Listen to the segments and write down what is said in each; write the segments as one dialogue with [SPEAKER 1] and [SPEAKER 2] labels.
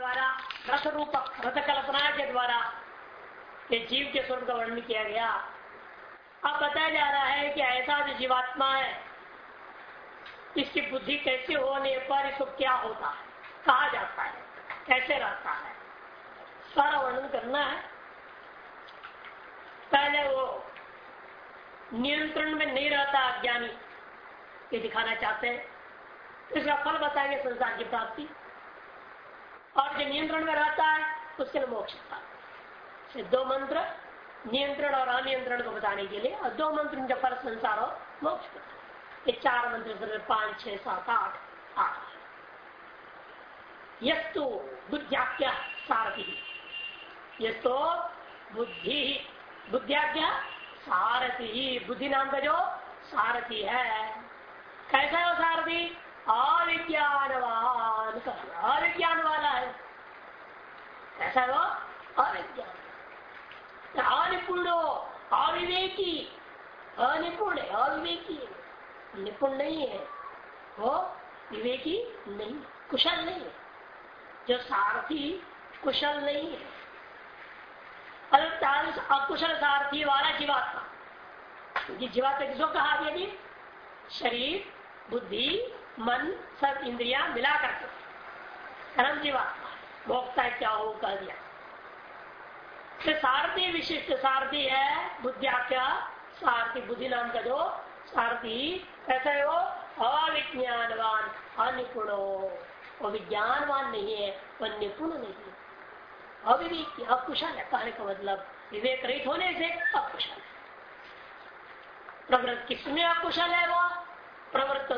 [SPEAKER 1] द्वारा रथ रूप रथ कल्पना के द्वारा ये जीव के स्वरूप का वर्णन किया गया। अब बताया जा रहा है कि ऐसा जो जीवात्मा है, इसकी बुद्धि कैसे होने पर इसको क्या होता है, कहा जाता है, कैसे रहता है, सारा वर्णन करना है। पहले वो नियंत्रण में नहीं रहता अज्ञानी, ये दिखाना चाहते हैं। इसका फल बताएँगे संसार की प्राप्ति। और जो नियंत्रण में रहता है, उसके लिए मोक्ष से दो मंत्र, नियंत्रण और अनियंत्रण को बताने के लिए, और दो मंत्र जब फल संसार और मोक्ष ये चार मंत्र पाँच, छह, सात, आठ आठ। यस्तु बुद्धियाख्या सारथी। यस्तो बुद्धि, बुद्धियाख्या सारथी। बुद्धि नाम का जो सारथी है। कैसा है सारथी? अविज्ञानवान अविज्ञान वाला है। ऐसा वो अविज्ञान अनिपुण, अविवेकी। अनिपुण है, अविवेकी। निपुण नहीं है। वो विवेकी नहीं कुशल नहीं है। जो सारथी, कुशल नहीं है। अकुशल सारथी वाला जीवात्मा। जीवात्मा किसको कहा गया शरीर, बुद्धि मन, सब इंद्रिया मिला करके कर्म जीवात्मा भोक्ता क्या हो, कह दिया। सारथी विशिष्ट सारथी है बुद्धिया क्या सारथी बुद्धि नाम का जो सारथी, कैसा है वो? अविज्ञानवान, अनिपुण। वो विज्ञानवान नहीं है वह निपुण नहीं है। अविवेक, अकुशल है, कहने का मतलब विवेक रहित होने से अकुशल है। प्रवृत्त किसमें अकुशल है वो प्रवृत्त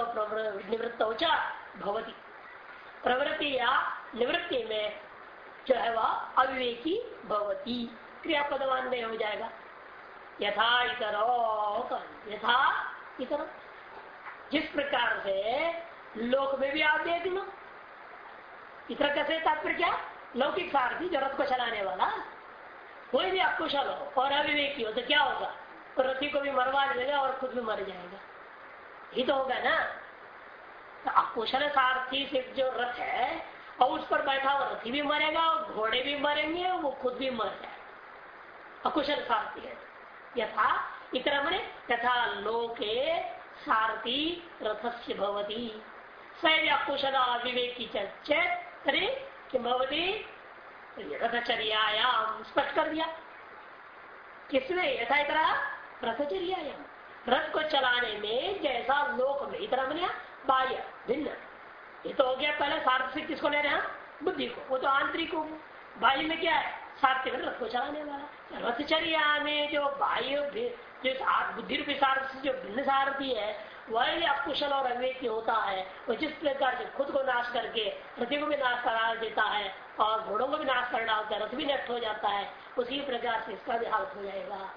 [SPEAKER 1] निवृत्त भवती। प्रवृत्ति या निवृत्ति में जो है वह अविवेकी भवती। क्रियापदवान में हो जाएगा। यथा इतर यथा इतर। जिस प्रकार से लोक में भी आप देख लो। इतर कैसे तात्पर्य क्या? लौकिक सारथी जो रथ को चलाने वाला। कोई भी अकुशल हो और अविवेकी हो तो क्या होगा? तो रथी को भी मरवा देगा और खुद भी मर जाएगा। ही तो होगा ना अकुशल सारथी से जो रथ है, और उस पर बैठा हुआ रथी भी मरेगा, और घोड़े भी मरेंगे वो खुद भी मर जाए अकुशल सारथी है। यथा इतर मने, यथा लोके सारथी रथस्य भवती। सैव अकुशल अविवेकी चेत कि भवती रथचर्यायाम स्पष्ट कर दिया। किसने? यथा इतरा रथचर्यायाम रथ को चलाने में जैसा लोक में, इतना बनिया बाह्य, भिन्न। ये तो हो गया पहले सार्थ से किसको ले रहे हैं? बुद्धि को। वो तो आंतरिक हो बाह्य में क्या है? सार्थिक रथ को चलाने वाला। रथचर्या में जो बाह्य जो बुद्धि रूपी सार्थ जो भिन्न सारथी है, वह अकुशल और अविवेकी होता है। वो जिस प्रकार से खुद को नाश करके रथी को भी नाश करा देता है और घोड़ों को भी नाश कर डालता है रथ भी नष्ट हो जाता है, उसी प्रकार से इसका भी हालत हो जाएगा।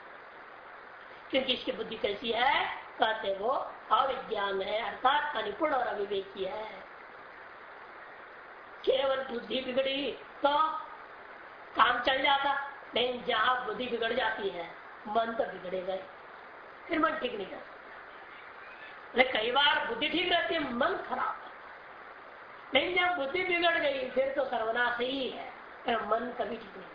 [SPEAKER 1] क्योंकि इसकी बुद्धि कैसी है, कहते वो अविज्ञान है, अर्थात अनिपुण और अविवेकी है। केवल बुद्धि बिगड़ी तो काम चल जाता, लेकिन जहाँ बुद्धि बिगड़ जाती है, मन तो बिगड़ेगा फिर मन ठीक नहीं करता। कई बार बुद्धि ठीक रहती है, मन खराब लेकिन जब बुद्धि बिगड़ गई, फिर तो सर्वनाश ही है मन कभी ठीक नहीं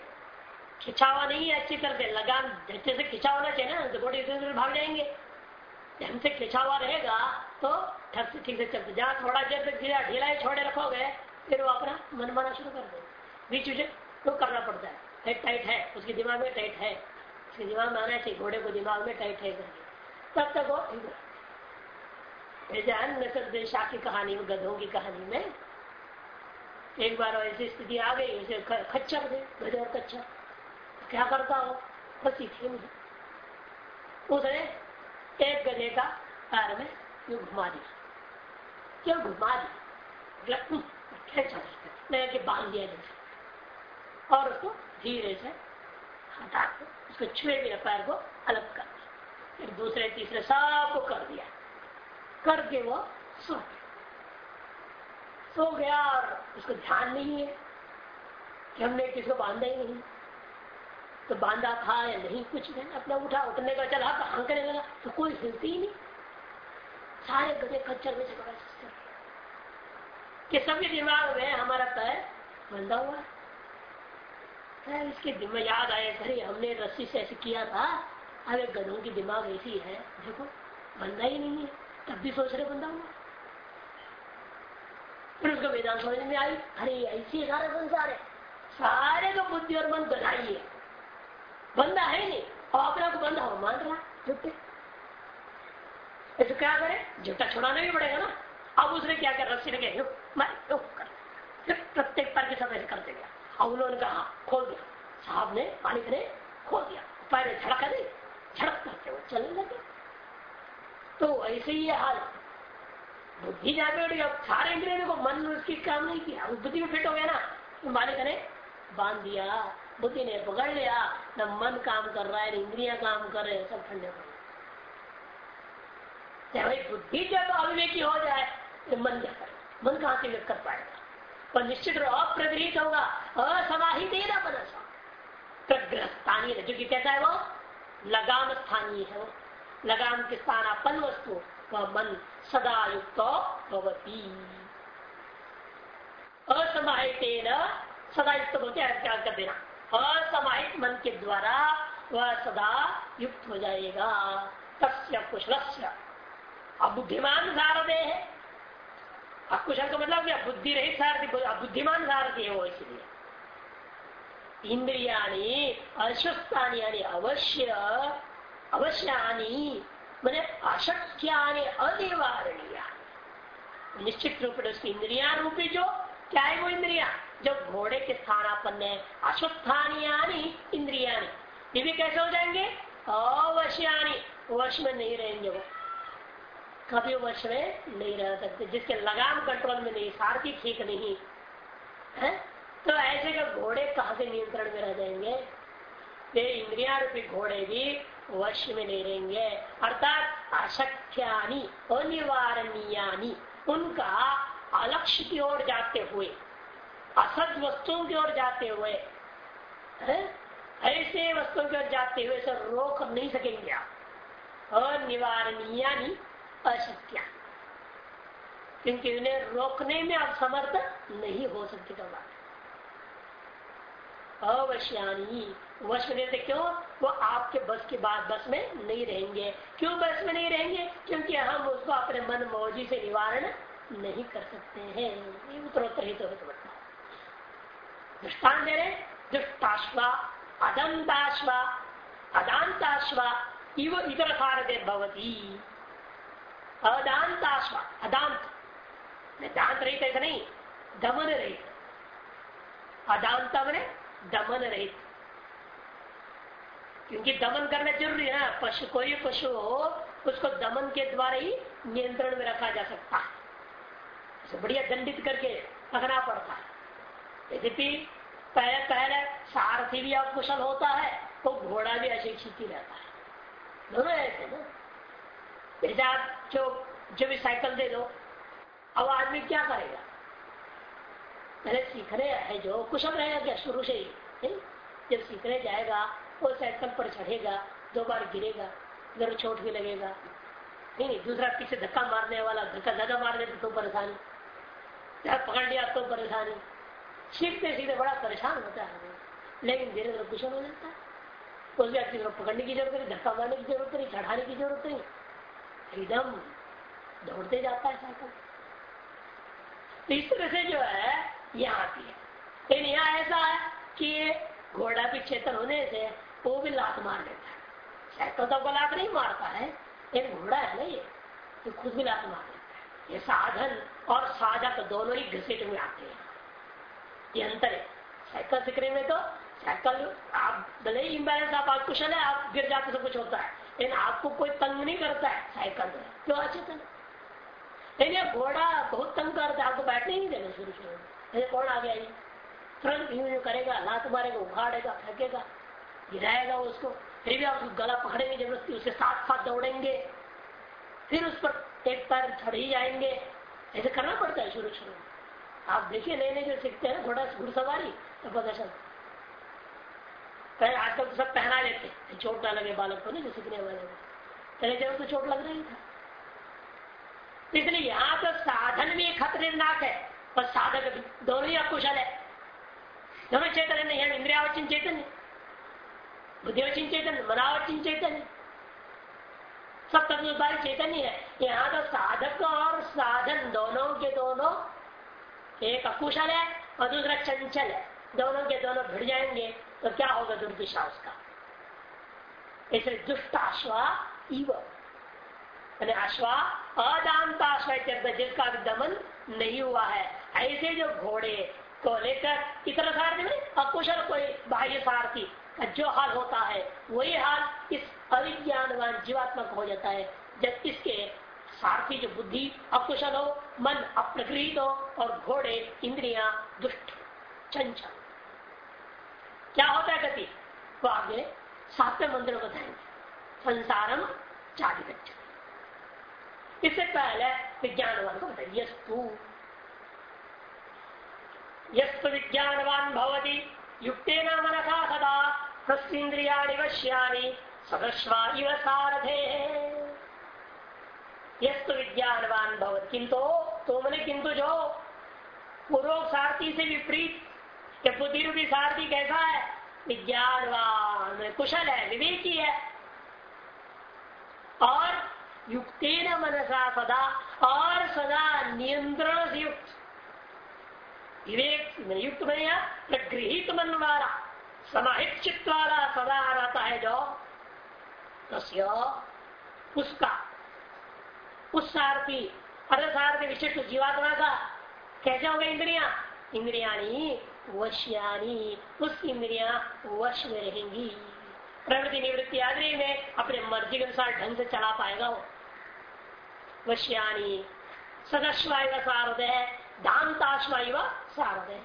[SPEAKER 1] खिंचावा नहीं है अच्छी तरह से, लगान जैसे से खिंचा होना चाहिए ना तो घोड़े इधर भाग जाएँगे। हमसे खिंचा हुआ रहेगा तो ठक से ठीक से चलते जहाँ थोड़ा देर तक ढीला ही छोड़े रखोगे, फिर वो अपना मन माना शुरू कर देंगे बीच बीच तो करना पड़ता है। टाइट टाइट है, उसके दिमाग में टाइट है। उसके दिमाग में आना चाहिए, घोड़े को दिमाग में टाइट है करके। तब तक वो है नसर शाह की कहानी में, गधों की कहानी में, एक बार ऐसी स्थिति आ गई, उसे खच्चर थे गधे और कच्चर क्या करता हो? बस सीखे मुझे उसने एक गले का पैर में यू घुमा दिया। क्यों घुमा दिया? हम्म, बाँध दिया जैसे और उसको धीरे से हटा के उसको छुए भी पैर को अलग कर दिया। फिर दूसरे तीसरे सबको कर दिया। करके वो सो गया। सो गया और उसको ध्यान नहीं है कि हमने किसको बांधा ही नहीं। तो बांधा था या नहीं, कुछ नहीं, अपना उठा, उठने का चला तो हंकने लगा तो कोई हिलती ही नहीं। सारे गधे खच्चर में चल कि सबके दिमाग में हमारा पैर बंधा हुआ। है इसके दिमाग याद आया, अरे हमने रस्सी से ऐसे किया था। अरे गधों की दिमाग ऐसी है देखो, बंधा ही नहीं है। तब भी सोच रहे बंधा हुआ। फिर उसको वेदांत समझ में आई, अरे ऐसी सारा संसार है। सारे तो बुद्धि और मन गधाई है। बंदा है नहीं। और अपने को बंदा हो मान रहा झुट्टे ऐसे क्या करे? झुट्टा छुड़ाना भी पड़ेगा ना। अब उसने क्या कर? रस्सी लगे प्रत्येक पैर के साथ ऐसे करते गया अब उन्होंने कहा, खोल दिया। साहब ने मालिक ने खोल दिया। पैर झड़का दे झड़क करते हुए चलने लगे। तो ऐसे ही हाल। बुद्धि जहाँ पे अब सारे इंद्रियों को मन उसकी काम नहीं किया। बुद्धि में फिट हो गया ना। तो मालिक ने बाँध दिया, बुद्धि ने पकड़ लिया। न मन काम कर रहा है इंद्रिया काम कर रहे हैं, सब ठंडे पड़ भाई बुद्धि जब अविवेकी हो जाए तो मन क्या करे? मन कहाँ से व्यक्त कर पाएगा? पर निश्चित रूप अप्रग्रहित होगा असमाहित ही ना बना प्रग्रह स्थानीय जो कि कहता है वो लगाम स्थानीय है वो। लगाम के स्थान अपन वस्तु, वह मन सदा युक्त भवती। असमाहित सदा युक्त होते क्या कर देना? असमाहित मन के द्वारा वह सदा युक्त हो जाएगा। तस्य कुशल अब बुद्धिमान सारदे है। अकुशल का मतलब क्या बुद्धि रहित सारथी बुद्धिमान सारथी है वो इसलिए। इंद्रियाणी अशुस्तानी यानी अवश्य अवश्यानी मैंने अशक्यानि अनिवारणीय निश्चित रूप से इंद्रिया रूपी जो, क्या है वो इंद्रिया? जो घोड़े के स्थानापन्न है अश्वत्थानी इंद्रिया ये भी कैसे हो जाएँगे? अवश्यानी। वश में नहीं रहेंगे वो। कभी वर्ष में नहीं रह सकते। जिसके लगाम कंट्रोल में नहीं, सारथी ठीक नहीं। है? तो ऐसे का घोड़े कहा से नियंत्रण में रह जाएँगे? वे इंद्रिया रूपी घोड़े भी वश में नहीं रहेंगे। अर्थात अशक्यानी, अनिवारणीयानी, उनका अलक्ष्य की ओर जाते हुए असत वस्तुओं की ओर जाते हुए? ऐसे वस्तुओं की ओर जाते हुए सर रोक नहीं सकेंगे आप। अनिवारणीयानी अशक्या क्योंकि उन्हें रोकने में आप समर्थ नहीं हो सकते तो बात अवश्यानी, वश में रहते क्यों? वो आपके बस के बाद बस में नहीं रहेंगे। क्यों बस में नहीं रहेंगे? क्योंकि हम उसको अपने मन मौजी से निवारण नहीं कर सकते हैं। उत्तरोत्तर ही तो दृष्टान दे रहे दुष्टाश्वा अदंताश्वा अदांताश्वा इव इतर कारक भवती। अदांत आश्वा अदांत दांत रहित ऐसा नहीं दमन रहित अदांत मैंने दमन रहित क्योंकि दमन करना ज़रूरी है ना, पशु, कोई पशु हो, उसको दमन के द्वारा ही नियंत्रण में रखा जा सकता है। बढ़िया दंडित करके रखना पड़ता है। यद्यपि पहले पहले सारथी भी अकुशल होता है तो घोड़ा भी अशिक्षित ही रहता है। दोनों ऐसे ना? जैसे आप जो जो भी साइकिल दे दो, अब आदमी क्या करेगा? पहले सीखने है जो, कुशल रहेगा क्या शुरू से ही? जब सीखने जाएगा, वो साइकिल पर चढ़ेगा, दो बार गिरेगा, इधर चोट भी लगेगा। नहीं नहीं, दूसरा पीछे धक्का मारने वाला, धक्का ज़्यादा मार दे तो परेशानी। पकड़ लिया तो परेशानी। सीखते सीधे बड़ा परेशान होता है। लेकिन धीरे धीरे कुशल हो जाता है उस व्यक्ति को पकड़ने की ज़रूरत नहीं, धक्का मारने की ज़रूरत नहीं, चढ़ाने की ज़रूरत नहीं। एकदम दौड़ते जाता है साइकिल। तो इस तरह से जो है यहाँ आती है। लेकिन यहाँ ऐसा है कि घोड़ा भी चेतन होने से वो भी लात मार देता है। साइकिल तो लात नहीं मारता है एक घोड़ा है ना ये तो खुद भी लात मार देता है। ये साधन और साधक दोनों ही घसीट में आते हैं। ये अंतर है साइकिल सीखने में तो साइकिल आप भले ही इम्बेलेंस आप कुशल है आप गिर जाते सब कुछ होता है लेकिन आपको कोई तंग नहीं करता है साइकिल में क्यों अचेतन लेकिन ये घोड़ा बहुत तंग करता है आपको बैठने ही देना शुरू शुरू में कौन आ गया ये तुरंत यूँ करेगा लात मारेगा उखाड़ेगा फेंकेगा गिराएगा उसको फिर भी आप गला पकड़ेंगे ज़बरदस्ती उसके साथ साथ दौड़ेंगे फिर उस पर एक पैर चढ़ ही जाएँगे ऐसे करना पड़ता है शुरू शुरू में आप देखिए नए नए जो सीखते हैं थोड़ा घुड़सवारी तो चलता पहले आजकल तो सब पहना लेते हैं। चोट ना लगे बालक को नहीं जो सीखने वाले को पहले जब तो चोट लग रही था। इसलिए यहाँ तो साधन भी खतरनाक है, और साधक दोनों ही अकुशल है। दोनों चेतन है नहीं इंद्रियावचिन चेतन है। बुद्धिवचिन चेतन, मनावचिन चेतन है। सब तत्वदारी चेतन ही है। यहाँ तो साधक और साधन दोनों के दोनों एक अकुशल है और दूसरा चंचल है। दोनों के दोनों भिड़ जाएँगे तो क्या होगा दुर्दिशा उसका? इसलिए दुष्ट आश्वा इव। अश्वा अदांत आश्वा जिसका दमन नहीं हुआ है। ऐसे जो घोड़े को लेकर इतर सारथी में अकुशल कोई बाह्य सारथी जो हाल होता है, वही हाल इस अविज्ञानवान जीवात्मा का हो जाता है। जब इसके सारथी जो बुद्धि अकुशल हो, मन अप्रकृत हो और घोड़े, इंद्रिया दुष्ट, चंचल। क्या होता है गति? वो आगे सातवें मंत्र बताएँगे। संसारम चादी इससे पहले विज्ञानवान को बताइए, यस्तु। यस्तु विज्ञानवान भवती युक्ते न मनसा सदा तस्ंद्रिया वश्यानि सदस्वा इव सारथे। यस्तु विज्ञानवान भवत। किंतु तो मैंने किंतु जो पूर्व सारथी से विपरीत, कि बुद्धि रूपी सारथी कैसा है? विज्ञानवान कुशल है, विवेकी है। और युक्ति मनसा सदा, और सदा नियंत्रण से युक्त। विवेक युक्त बने प्रगृहित मन वाला समाहित चित्त वाला सदा रहता है जो, तस्य, उसका उस सारथी अर्थ विशिष्ट जीवात्मा का कैसे होगा इंद्रिया। इंद्रिया वश्यानी उस इंद्रिया वश में रहेंगी। प्रवृत्ति निवृत्ति आदि में अपने मर्ज़ी के अनुसार ढंग से चला पाएगा वो। वश्यानी सदस्वाय सारद है, दांताश्वाय सारद है।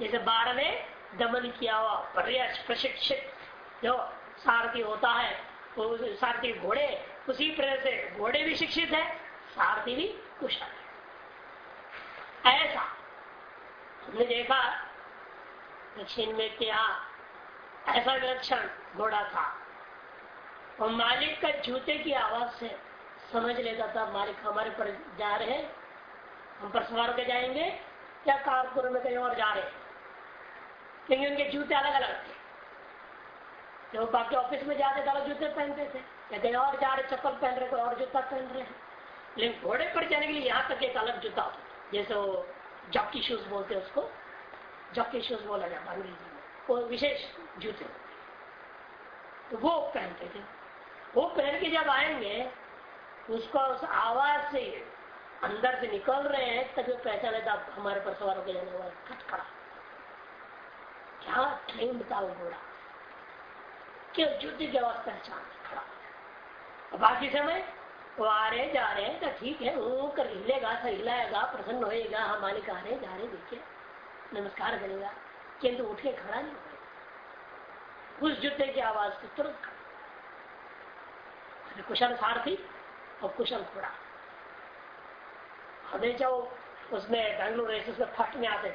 [SPEAKER 1] जैसे बाढ़ में दमन किया हुआ प्रशिक्षित जो सारथी होता है सारथी घोड़े, उसी प्रकार से घोड़े भी शिक्षित है। सारथी भी कुशल है। ऐसा हमने देखा दक्षिण में क्या ऐसा विलक्षण घोड़ा था। और मालिक का जूते की आवाज़ से समझ लेता था, मालिक हमारे पर जा रहे हैं, हम पर सवार के जाएँगे या कानपुर में कहीं और जा रहे हैं। क्योंकि उनके जूते अलग अलग थे जब बाकी ऑफ़िस में जाते थे अलग जूते पहनते थे, या कहीं और जा रहे, चप्पल पहन रहे, कोई और जूता पहन रहे हैं। लेकिन घोड़े पर जाने के लिए यहाँ तक एक अलग जूता होता जैसे वो जॉकी शूज़ बोलते हैं उसको। जॉकी शूज़ बोला जाता अंग्रेज़ी में वो विशेष जूते। तो वो पहनते थे। वो पहन के जब आएँगे, उसको उस आवाज़ से अंदर से निकल रहे हैं तभी पहचान लेता हमारे पर सवार होकर जाने वाला खटखड़ा। क्या ट्रेन था वो घोड़ा। क्यों युद्ध की अवस्था पहचान खड़ा बाकी समय वो आ रहे जा रहे हैं तो ठीक है, वो कर हिलेगा हिलाएगा प्रसन्न होएगा हम मालिक आ रहे जा रहे देखिए, नमस्कार करेगा, किंतु उठ के खड़ा नहीं होगा उस जूते की आवाज़ को तुरंत खड़ा कुशल सारथी और कुशल घोड़ा। हमेशा उसमें बेंगलुरु रेसेस में फ़र्स्ट में आते थे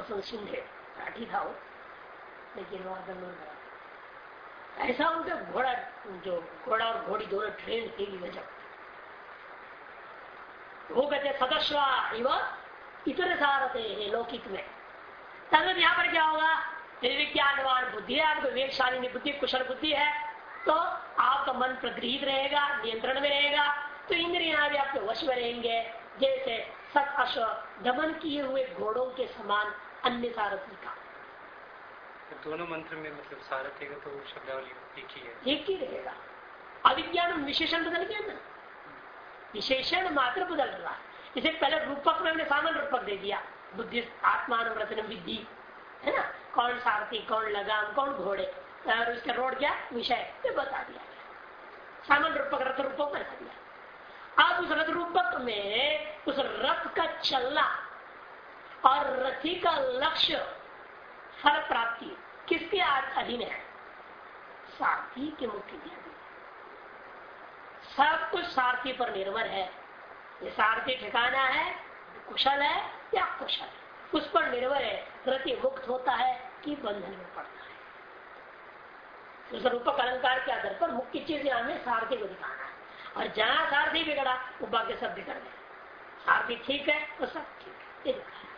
[SPEAKER 1] उसमें सिंधे काठी था वो, लेकिन वहाँ बेंगलुरु ऐसा उनका घोड़ा, जो घोड़ा और घोड़ी दोनों ट्रेन थी वो कहते सदस्य इतर सारते है लौकिक में। तब यहाँ पर क्या होगा? यदि विज्ञानवान बुद्धि है, आपको विवेकशाली बुद्धि, कुशल बुद्धि है तो आपका मन प्रगृहित रहेगा, नियंत्रण में रहेगा तो इंद्रिया भी आपके वश में रहेंगे। जैसे सत अश्व दमन किए हुए घोड़ों के समान अन्य सारथी का।
[SPEAKER 2] दोनों मंत्र में मतलब सारथी का तो शब्दावली एक ही है।
[SPEAKER 1] एक ही रहेगा। अविज्ञान विशेषण बदल गया ना? विशेषण मात्र बदल रहा है। इसे पहले रूपक में हमने सामान्य रूपक दे दिया। बुद्धि आत्मान, रतन, विधि, है ना? कौन सारथी, कौन लगाम, कौन घोड़े? और उसका रोड क्या? विषय। ये बता दिया सामान्य रूपक, रथ रूपक बता दिया। अब उस रथ रूपक में उस रथ का चलना और रथी का लक्ष्य फल प्राप्ति किसके अधीन है? सारथी के मुख्य अधीन सब कुछ सारथी पर निर्भर है। ये सारथी ठिकाना है, कुशल है या कुशल है? उस पर निर्भर है प्रति मुक्त होता है कि बंधन में पड़ता है। तो अलंकार के आधार पर मुख्य चीज़ हमें सारथी को दिखाना है। और जहाँ सारथी बिगड़ा, वो बाकी सब बिगड़ गए सारथी ठीक है तो सब ठीक है।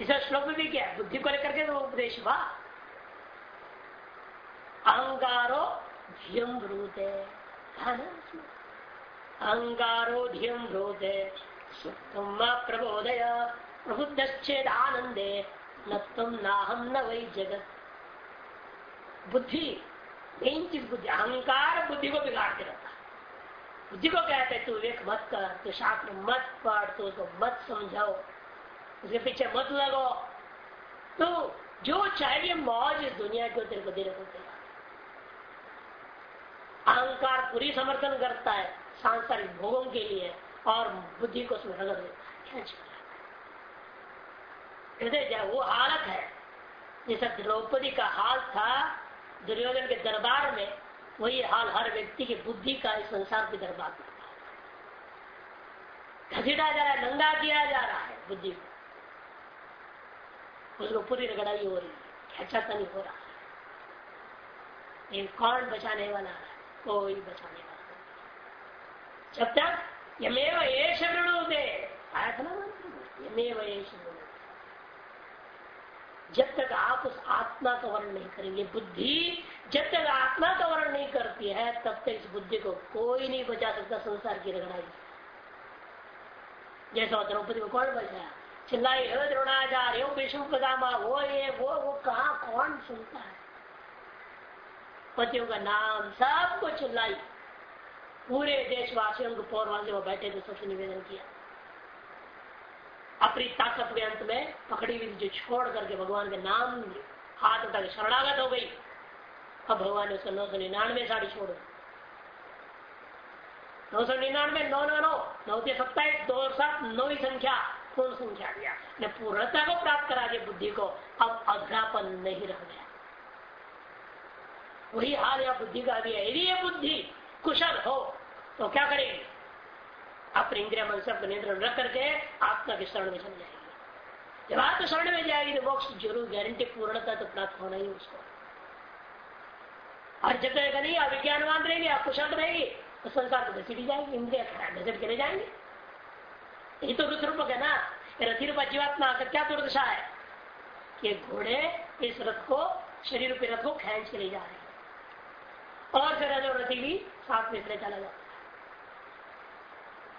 [SPEAKER 1] इसे श्लोक में भी क्या है? बुद्धि को लेकर के तो उपदेश हुआ। अहंकारो धियम ब्रूते अहंकारो धियम ब्रूते सुखम प्रबोधय प्रबुद्धेद आनंदे न तुम ना वही जगत बुद्धि मेन चीज़ बुद्धि, अहंकार बुद्धि को बिगाड़ते रहता बुद्धि को कहते तू विवेक मत कर, तू शास्त्र मत पढ़ तो उसको मत समझाओ। उसके पीछे मत लगो तो जो चाहिए मौज इस दुनिया को तेरे को देने को देगा अहंकार पूरी समर्थन करता है सांसारिक भोगों के लिए और बुद्धि को उसमें रगड़ देता है। हृदय जाए वो हालत है, जैसा द्रौपदी का हाल था दुर्योधन के दरबार में, वही हाल हर व्यक्ति की बुद्धि का इस संसार के दरबार में। घसीटा जा रहा है, नंगा किया जा रहा है बुद्धि को। उसको पूरी रगड़ाई हो रही अच्छा नहीं हो रहा। है कौन बचाने वाला है? कोई बचाने वाला जब तक यमेव ये शरणु दे आया था ना यमेव शरणु जब तक आप उस आत्मा का वर्ण नहीं करेंगे, बुद्धि जब तक आत्मा का वर्ण नहीं करती है, तब तक इस बुद्धि को कोई नहीं बचा सकता संसार की रगड़ाई। जैसा द्रौपदी को कौन बचाया? चिल्लाई हे द्रोणाचार्य विष्णु पदामा वो ये, वो वो कहा, कौन सुनता है? पतियों का नाम सबको चिल्लाई। पूरे देशवासियों को पौरवासियों में बैठे थे, सबसे निवेदन किया। अपनी ताकत के अंत में पकड़ी हुई जो छोड़ करके भगवान के नाम हाथ उठा के शरणागत हो गई। अब भगवान ने उसको नौ सौ निन्यानवे साड़ी छोड़। नौ सौ निन्यानवे, नौ नौ नौ नौ सत्ताईस, दो सात, नौ संख्या। पूर्ण संख्या दिया। ने पूर्णता को प्राप्त करा दिया बुद्धि को। अब अग्रापन नहीं रह गया। वही हाल या बुद्धि का भी है। यदि ये बुद्धि कुशल हो तो क्या करेगी? अपने इंद्रिया मन सब नियंत्रण रख करके आत्मा के शरण में चल जाएगी। जब आत्मा शरण में जाएगी तो मोक्ष ज़रूर गारंटी पूर्णता तो प्राप्त होना ही उसको। और जब तक नहीं, अविज्ञानवान रहेगी आप कुशल रहेगी तो संसार को घसीटी जाएगी, इंद्रिया घसीट के ले जाएँगे। ये तो रुद्र रूपक है ना रथी रूप जीवात्मा का क्या दुर्दशा है? कि घोड़े इस रथ को, शरीर रूपी रथ को खेच के ले जा रहे और फिर रथी भी साथ में चला जाता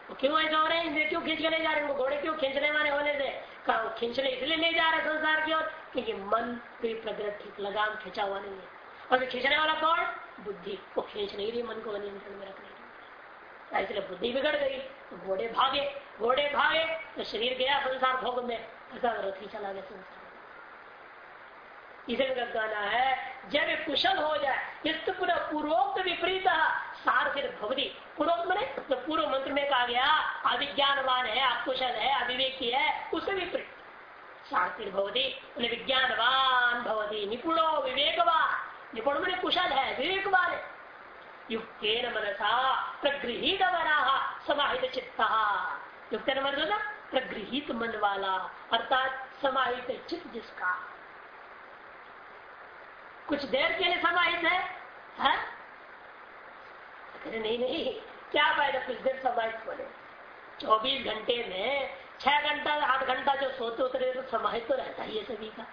[SPEAKER 1] तो क्यों ऐसा हो रहे हैं? इंद्रिय क्यों खींच के ले जा रहे हैं? घोड़े क्यों खींचने वाले होने से? कहा खींचने इसलिए ले जा रहे संसार की ओर, क्योंकि मन की प्रगत ठीक लगाम खींचा हुआ नहीं है। और खींचने वाला कौन? बुद्धि। को खींच नहीं रही मन को नियंत्रण में रखने इसलिए बुद्धि बिगड़ गई। तो घोड़े भागे घोड़े भागे तो शरीर गया संसार भोग में। ऐसा रथ चला गया संसार। इसे का कहना है, जब कुशल हो जाए इस पूरा पूर्वोक्त विपरीत सार फिर भवदी पूर्वोक्त मैंने तो पूर्व मंत्र में कहा गया अभिज्ञानवान है, अकुशल है, अविवेकी है उसे विपरीत। सार फिर भवदी विज्ञानवान भवदी निपुणो विवेकवान। निपुण मैंने कुशल है, विवेकवान है। युक्त मनसा प्रगृहित मना समाहित चित्त ना प्रगृहित मन वाला अर्थात समाहित चित्त जिसका। कुछ देर के लिए समाहित है, है? नहीं नहीं क्या फ़ायदा कुछ देर समाहित बोले चौबीस घंटे में छह घंटा आठ घंटा जो सोते उतरे तो समाहित तो रहता ही है सभी का।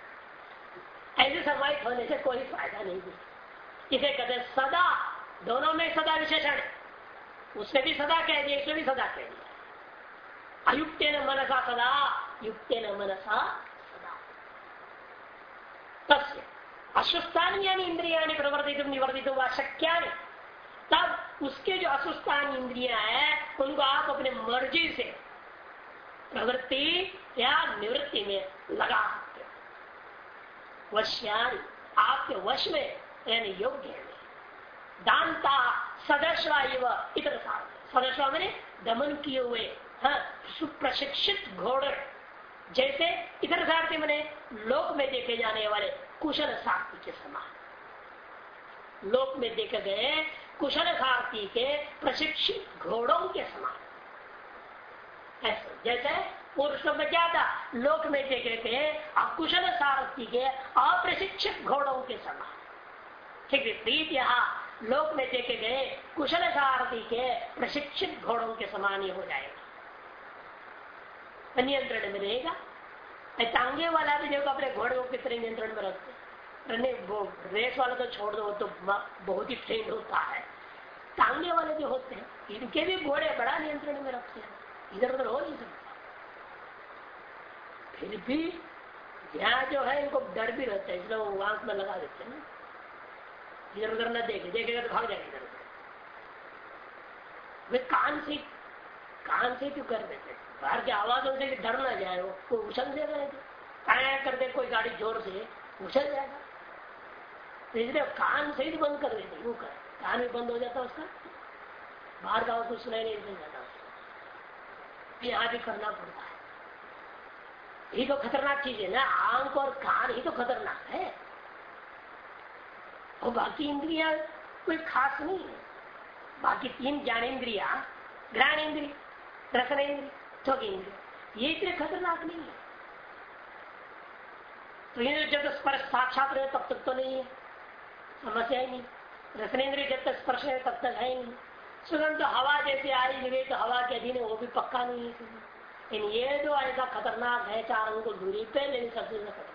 [SPEAKER 1] ऐसे समाहित होने से कोई फ़ायदा नहीं है। इसे कहते सदा दोनों में सदा विशेषण। उसने भी सदा कह दिया इसमें भी सदा कह दिया अयुक्त न मनसा सदा, युक्त न मनसा सदा। तस्य यानी इंद्रिया प्रवर्तित निवर्तित अशक्या तब उसके जो असुस्थान इंद्रिया है, उनको आप अपने मर्ज़ी से प्रवृत्ति या निवृत्ति में लगा सकते वश्यान, आपके वश में यानी योग्य दानता सदस्वा इतर सदस्वा मैंने दमन किए हुए सुप्रशिक्षित घोड़े। जैसे इधर सारथी मैंने लोक में देखे जाने वाले कुशल सारथी के समान। लोक में देखे गए कुशल सारथी के प्रशिक्षित घोड़ों के समान। ऐसे, जैसे पुरुष में क्या था लोक में देखे थे अकुशल सारथी के अप्रशिक्षित घोड़ों के समान। ठीक विपरीत यहाँ लोक में देखे गए कुशल सारथी के प्रशिक्षित घोड़ों के समान ही हो जाएगा। नियंत्रण में रहेगा। टांगे वाला भी देखो अपने घोड़े को कितने नियंत्रण में रखते वो रेस वाला तो छोड़ दो तो बहुत ही ट्रेंड होता है। टांगे वाले जो होते हैं, इनके भी घोड़े बड़ा नियंत्रण में रखते हैं। इधर उधर हो नहीं सकता। फिर भी यहाँ जो है, इनको डर भी रहता है इसलिए वो आँख में लगा देते हैं इधर उधर न देखे देखेगा तो भाग जाएगा इधर उधर। वे कान से कान से क्यों कर देते। बाहर की आवाजों से डर ना जाए, वो कोई उछल दे रहे थे कर दे, कोई गाड़ी ज़ोर से, उछल जाएगा। तो इसलिए कान से ही बंद कर देते वो कर। कान भी बंद हो जाता उसका। बाहर का कुछ सुनाई नहीं जाता उसको। यहाँ भी करना पड़ता है। ये तो खतरनाक चीज़ है ना आँख और कान ही तो खतरनाक है। और बाकी इंद्रिया कोई खास नहीं है। बाकी तीन ज्ञानेन्द्रिया ग्रहण इंद्रिय, रसन इंद्रिय थोक इंद्रिय, ये इतने खतरनाक नहीं है। तो ये जब तक स्पर्श साक्षात रहे, तब तक तो नहीं है। समस्या ही नहीं। रसनेन्द्रिय जब तक स्पर्श है तब तक है ही नहीं। सुगंध तो हवा जैसे आई निवे तो हवा के अधीन वो भी पक्का नहीं है। इन ये जो ऐसा खतरनाक है, चार अंक दूरी पे लेकिन सबसे खतरनाक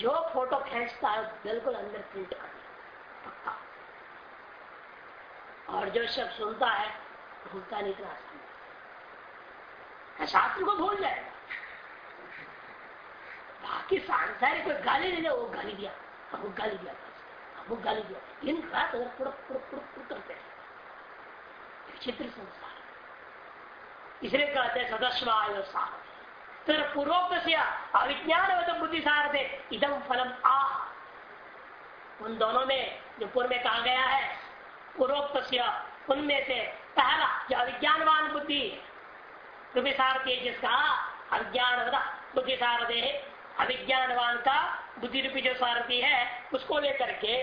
[SPEAKER 1] जो फ़ोटो खींचता है बिल्कुल अंदर प्रिंट कर और जो शब्द सुनता है, भूलता नहीं आसान शास्त्र को भूल जाएगा बाकी सांसारिक कोई गाली नहीं वो गाली दिया। वो गाली दिया वो गाली दिया। इन रात, अगर पुड़क पुड़क पुड़क करते हैं। विचित्र संसार। इसलिए कहते सदस्वाय फिर पूर्वोक्त से अविज्ञान बुद्धि सार थे इदम फलम आ उन दोनों में जो पूर्व में कहा गया है पूर्वोक्त उनमें से पहला जो अविज्ञानवान बुद्धि रूपी सारथी जिसका अज्ञान बुद्धि सारथे अविज्ञानवान का बुद्धि रूपी जो सारथी है उसको लेकर के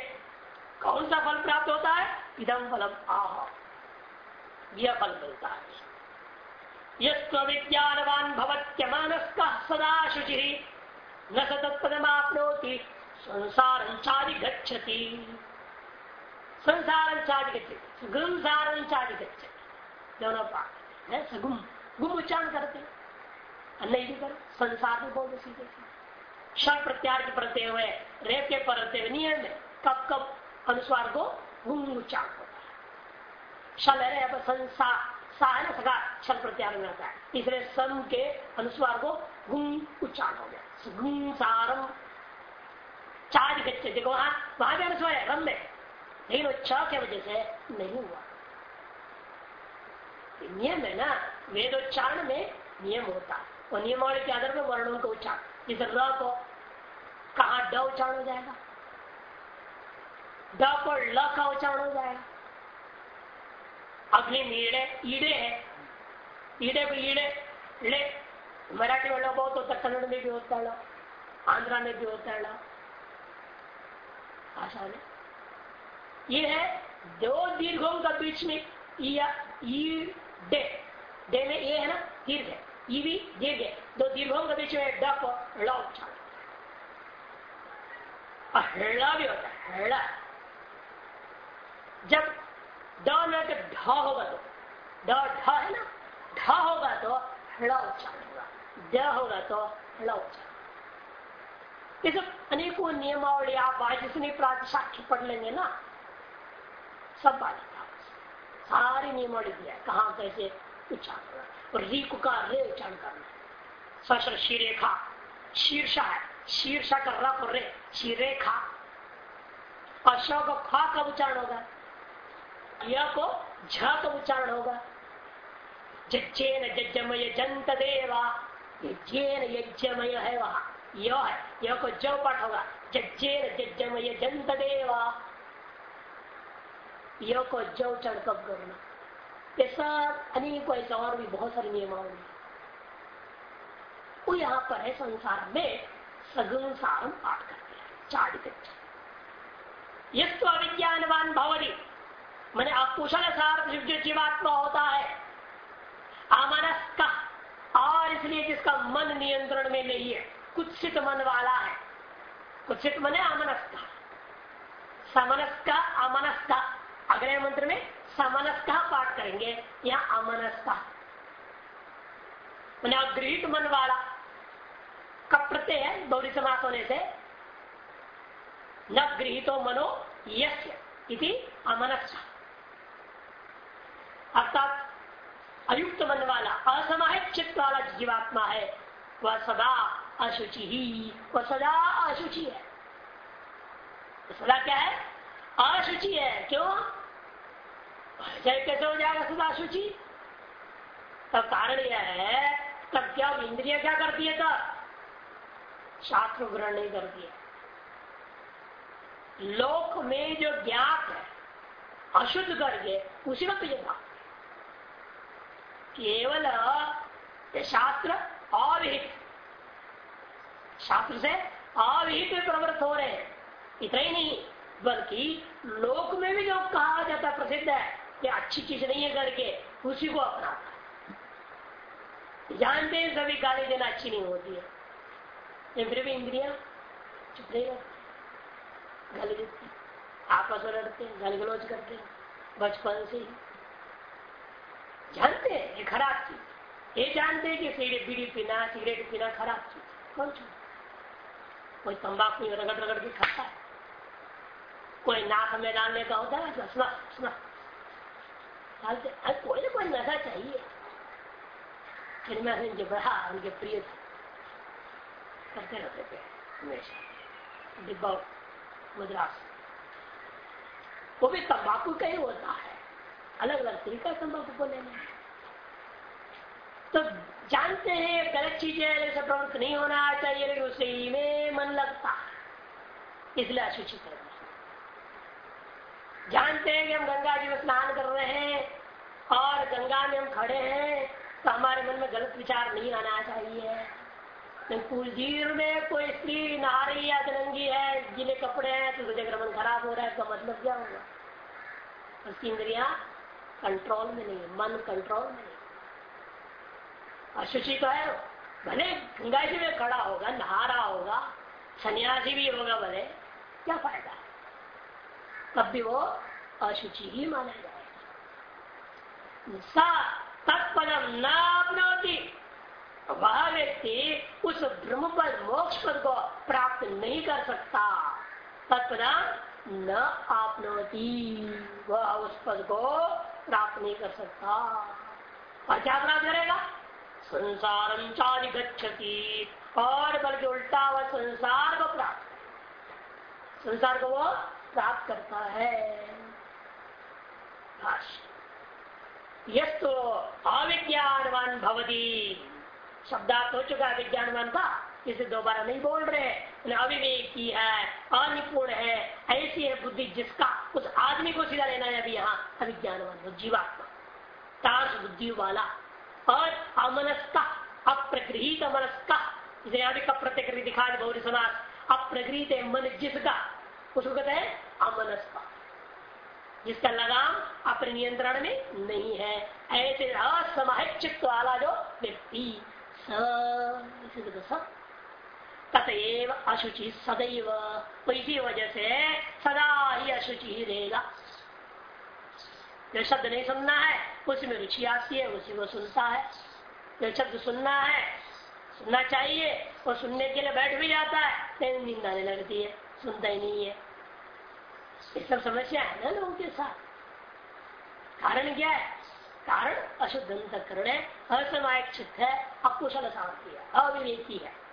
[SPEAKER 1] कौन सा फल प्राप्त होता है इदम फलम आह यह फल मिलता है यज्ञानवान भवत्यमानस्क सदा शुचि। न सतत्पदमाप्नोति संसार गच्छति संसार गच्छति गुम सारंचादि सगुम गुम। उच्चारण करते। नहीं करो संसार में बोल सीधे क्षण प्रत्यार के परते हुए रेप के परते हुए, नियम में कब कब अनुस्वार को गुम उच्चारण होता है। शल है संसार सा है ना सका छल प्रत्यार में आता है। इसलिए सम के अनुस्वार को गुम उच्चारण हो गया। गुम सारम चार गच्चे देखो वहाँ वहाँ भी अनुस्वार है रम में। लेकिन वो छ के वजह से नहीं हुआ। नियम है ना, वेदोच्चारण में नियम होता है। और नियमावली के आधार पर वर्णों का उच्चारण। इस र को, कहा ड उच्चारण हो जाएगा? ड पर ल का उच्चारण हो जाएगा? अग्नि ईड़े ईड़े है। ईड़े को ईड़े ले मराठी वाला बहुत होता कन्नड़ में भी होता है आंध्रा में भी होता है भाषा में ये है दो दीर्घों का बीच में डे। डे में ये है ना, दीर्घ है। ई भी दीर्घ है। दो दीर्घों के बीच में डप ड़ उच्चारण हड़ा भी होता है हड़ा जब ड ढ होगा तो ड है ना? ढ होगा तो हड़ा उच्चारण होगा ड होगा तो हड़ा उच्चारण इस अनेकों नियमावली आप वाचस्नी साक्षी पढ़ लेंगे ना? सब बात सारी नियमावली दिया है। कहाँ कैसे उच्चारण होगा और री को रे उच्चारण करना सशर शीरेखा शीर्षा है। शीर्षा का रफ रे, शीरेखा। अशोक को खा का उच्चारण होगा? को झ का उच्चारण होगा। जज्जेन जज्जमय जंत देवा। यज्ञेन यज्ञमय है वहाँ। य है। य को जो पाठ होगा। जज्जेन जज्जमय जंत देवा। य को जो चढ़ कब करना। ये सब अनेक ऐसा और भी बहुत सारे नियमावली वो यहाँ पर है संसार में सगुण सारम पाठ करते हैं। चार यह तो अविज्ञानवान भवरी मैंने अकुशल सार जो जीवात्मा होता है। अमनस का और इसलिए जिसका मन नियंत्रण में नहीं है कुत्सित मन वाला है। कुत्सित मन है अमनस का। समनस का अमनस का। अगले मंत्र में समनस का पाठ करेंगे, या अमनस का। अगृहित मन वाला कब प्रत्यय है दौरी समास होने से। न गृहितो मनो यस्य इति अमनस अर्थात अयुक्त मन वाला असमाहित चित्त वाला जीवात्मा है, वह सदा अशुचि ही, वह सदा अशुचि है। सदा क्या है? अशुचि है। क्यों? कैसे हो जाएगा सदा अशुचि? तब कारण यह है, तब क्या इंद्रिया क्या करती है तब? शास्त्र ग्रहण नहीं करती है लोक में जो ज्ञात है, अशुद्ध करके, उसी वक्त ये बात केवल शास्त्र अविहित शास्त्र से अविहित प्रवृत्त हो रहे हैं। इतना ही नहीं, बल्कि लोक में भी जो कहा जाता प्रसिद्ध है कि अच्छी चीज़ नहीं है करके उसी को अपनाता जानते हैं सभी गाली देना अच्छी नहीं होती है। लेकिन फिर भी इंद्रिया चुप नहीं रहती गाली देती आपस में लड़ते हैं गाली गलौज करते हैं, बचपन से ही। जानते हैं, ये खराब चीज़ ये जानते हैं कि सिगरेट, बीड़ी पीना, सिगरेट पीना खराब चीज़ कौन छोड़ कोई तंबाकू रगड़ रगड़ के खाता है? कोई नाक में डालने का होता है सुना सुना। डालते कोई ना कोई नशा चाहिए। फिर जो बढ़ा उनके प्रिय करते रहते थे, हमेशा। डिब्बा, मद्रास। वो भी तंबाकू का ही होता है। अलग अलग तरीका तंबाकू को लेने तो जानते हैं गलत चीज़ें ऐसे प्रवृत्त नहीं होना चाहिए, लेकिन उसी में मन लगता है। इसलिए अशुचि कर जानते हैं कि हम गंगा जी में स्नान कर रहे हैं, और गंगा में हम खड़े हैं तो हमारे मन में गलत विचार नहीं आना चाहिए। कुलजीर में कोई स्त्री नहा रही है तिरंगी है ज़िले कपड़े हैं तो तुझे मन खराब हो रहा है तो मतलब क्या होगा उसकी इंद्रिया कंट्रोल में नहीं, मन कंट्रोल में नहीं। अशुचि तो है, भले गंगा जी में खड़ा होगा नहा रहा होगा, सन्यासी भी होगा भले, क्या फ़ायदा? है तब भी वो अशुचि ही माना जाएगा। सा तत्पदम न अपनौती वह व्यक्ति उस ब्रह्म पद मोक्ष पद को प्राप्त नहीं कर सकता। तत्पदम न आपनोती। वह उस पद को प्राप्त नहीं कर सकता। और क्या प्राप्त करेगा? गच्छति। और बल्कि उल्टा वह संसार को प्राप्त। संसार को वो प्राप्त करता है। यस्तो अविज्ञानवान भवती। शब्दार्थ हो चुका है विज्ञानवान का। इसे दोबारा नहीं बोल रहे। अविवेकी है, अनिपुण है, ऐसी है बुद्धि जिसका उस आदमी को सीधा लेना है अभी यहाँ अविज्ञानवान हो जीवात्मा। तार्स बुद्धि वाला और अमनस्का अप्रगृहित अमनस्का इसे अभी का प्रतिकृति दिखा दे गौरी समाज अप्रगृहित मन जिसका, उसको कहते हैं अमनस्का जिसका लगाम अपने नियंत्रण में नहीं है। ऐसे असमाहित चित्त वाला जो व्यक्ति तथएव अशुचि सदैव। तो इसी वजह से सदा ही अशुचि ही रहेगा जो शब्द नहीं सुनना है, उसमें रुचि आती है, उसी को सुनता है। जो शब्द सुनना है, सुनना चाहिए वो सुनने के लिए बैठ भी जाता है, लेकिन नींद आने लगती है, सुनता ही नहीं है। ये सब समस्या है ना लोगों के साथ। कारण क्या है? कारण अशुद्ध अंतकरण है असमायक है अकुशल शांति है, अविवेकी है।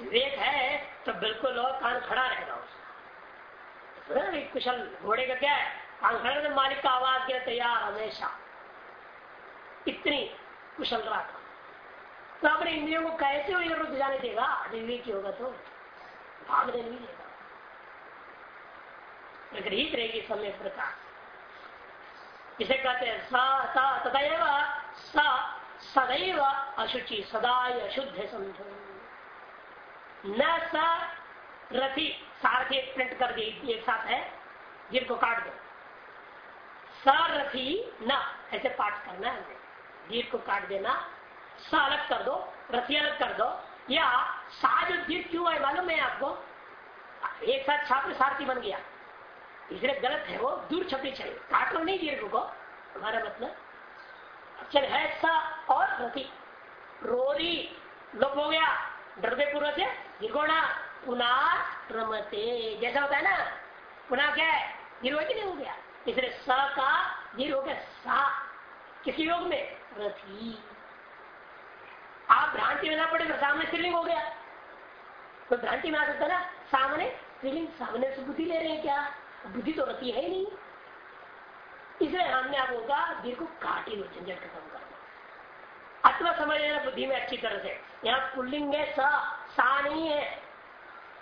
[SPEAKER 1] विवेक है तो बिल्कुल और कान खड़ा रहेगा उसका। कुशल घोड़े का क्या है? कान खड़ा मालिक का आवाज़ किया तैयार हमेशा। इतनी कुशल रहा था तो अपने इंद्रियों को कैसे वो इधर रुक जाने देगा? विवेकी होगा तो? भागने नहीं देगा। गृहित रहेगी समय प्रकार। इसे कहते हैं, सा सा तथा सा, सदैव अशुचि, सदा अशुद्ध संतो। न स रथी सारथी प्रिंट कर दी एक साथ है, जिनको काट दो। सरथी न, ऐसे पाठ करना है दीर्घ को काट देना, स अलग कर दो, रथी अलग कर दो। या सा जो दीर्घ क्यों है मालूम है आपको? एक साथ छात्र सारथी बन गया। इसलिए गलत है वो, दूर छपी चाहिए। काटो नहीं दीर्घ को। हमारा मतलब अक्षर है सा और रथी। रोरी लोप हो गया। डरते पूर्व से दीर्घोणा पुनः जैसा होता है ना, पुनः क्या है? नहीं हो गया। इसलिए स का हो गया सा, किसी योग में? रथी। आप भ्रांति में ना पड़े तो सामने स्त्रीलिंग हो गया। तो भ्रांति में आ सकता ना, सामने स्त्रीलिंग, सामने से बुद्धि ले रहे हैं क्या? बुद्धि तो रती है ही नहीं। इसलिए हमने आपको कहा दीर्घ को काटी लो झंझट खत्म करना अथवा समझ बुद्धि में अच्छी तरह से। यहाँ पुल्लिंग है, सा सा नहीं है।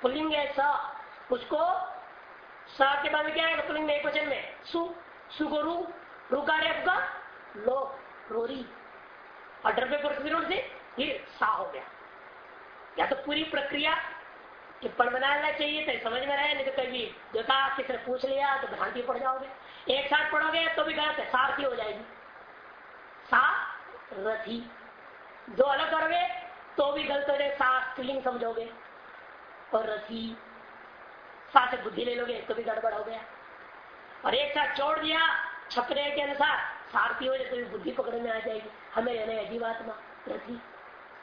[SPEAKER 1] पुल्लिंग है, सा। उसको सा के बाद क्या है? पुल्लिंग में एक वचन में। सु सु को रू आपका लो रोरी और पे से फिर सा हो गया। या तो पूरी प्रक्रिया टिप्पण बनाना चाहिए तो समझ में रहे नहीं तो कभी देखा किसने पूछ लिया तो भ्रांति पड़ जाओगे। एक साथ पढ़ोगे तो भी गलत है। सारथी हो जाएगी। सा रथी। दो अलग करोगे तो भी गलत हो जाए सा स्त्रीलिंग समझोगे। और रथी सा से बुद्धि ले लोगे तो भी गड़बड़ हो गया। और एक साथ छोड़ दिया, छपरे के अनुसार। सारथी हो जाए तो भी बुद्धि पकड़ में आ जाएगी। हमें रहने अजीवात्मा रथी।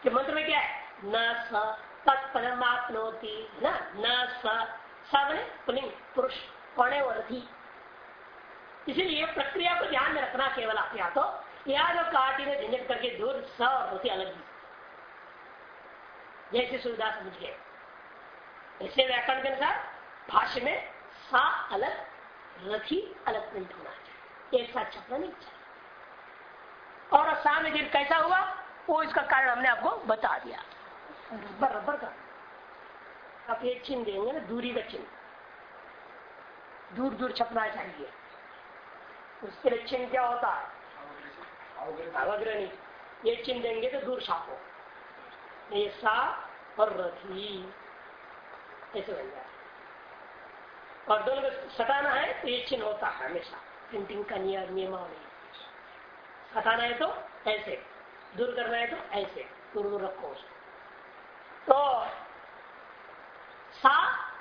[SPEAKER 1] के मंत्र में क्या है? न स तत्परमाप्नोति न? न सबने पुलिंग, पुरुष। कौन है वो रथी? इसीलिए प्रक्रिया को ध्यान में रखना केवल आप या तो या जो काटी में झंझट करके दूर स और रथी अलग जैसी सुविधा समझ गए। ऐसे व्याकरण के अनुसार भाष्य में सा अलग, रथी अलग प्रिंट होना चाहिए। एक साथ छपना नहीं चाहिए। और सा में दिन कैसा हुआ? वो इसका कारण हमने आपको बता दिया। रबर रबर का। आप एक चिन्ह देंगे ना, दूरी का चिन्ह। दूर दूर छपना चाहिए। उसके लिए चिन्ह क्या होता है? अवग्रणी ये चिन्ह देंगे? तो दूर छापो। ये सा और रथी। ऐसे बन जाए। और दोनों को सटाना है तो ये चिन्ह होता है हमेशा। प्रिंटिंग का नियम नियमावली। सटाना है तो ऐसे। दूर करना है तो ऐसे। दूर दूर रखो तो सा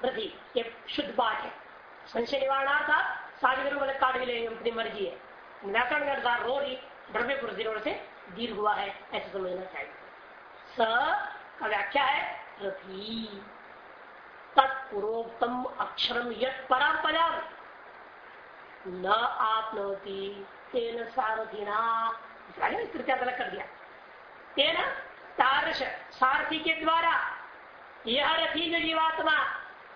[SPEAKER 1] रथी, ये शुद्ध बात है। संशय निवारणार्थ साधु वाले काट भी लेंगे, अपनी मर्ज़ी है। व्याकरण के अनुसार रो रही। द्रव्य पुरुष से दीर्घ हुआ है, ऐसा समझना चाहिए। स का व्याख्या है, रथी। तत्पूर्वोत्तम अक्षरम यद पराम न आपनोती तेन सारथिना। तृतीया कर दिया। तेना तारस सारथी के द्वारा, यह रथी जो जीवात्मा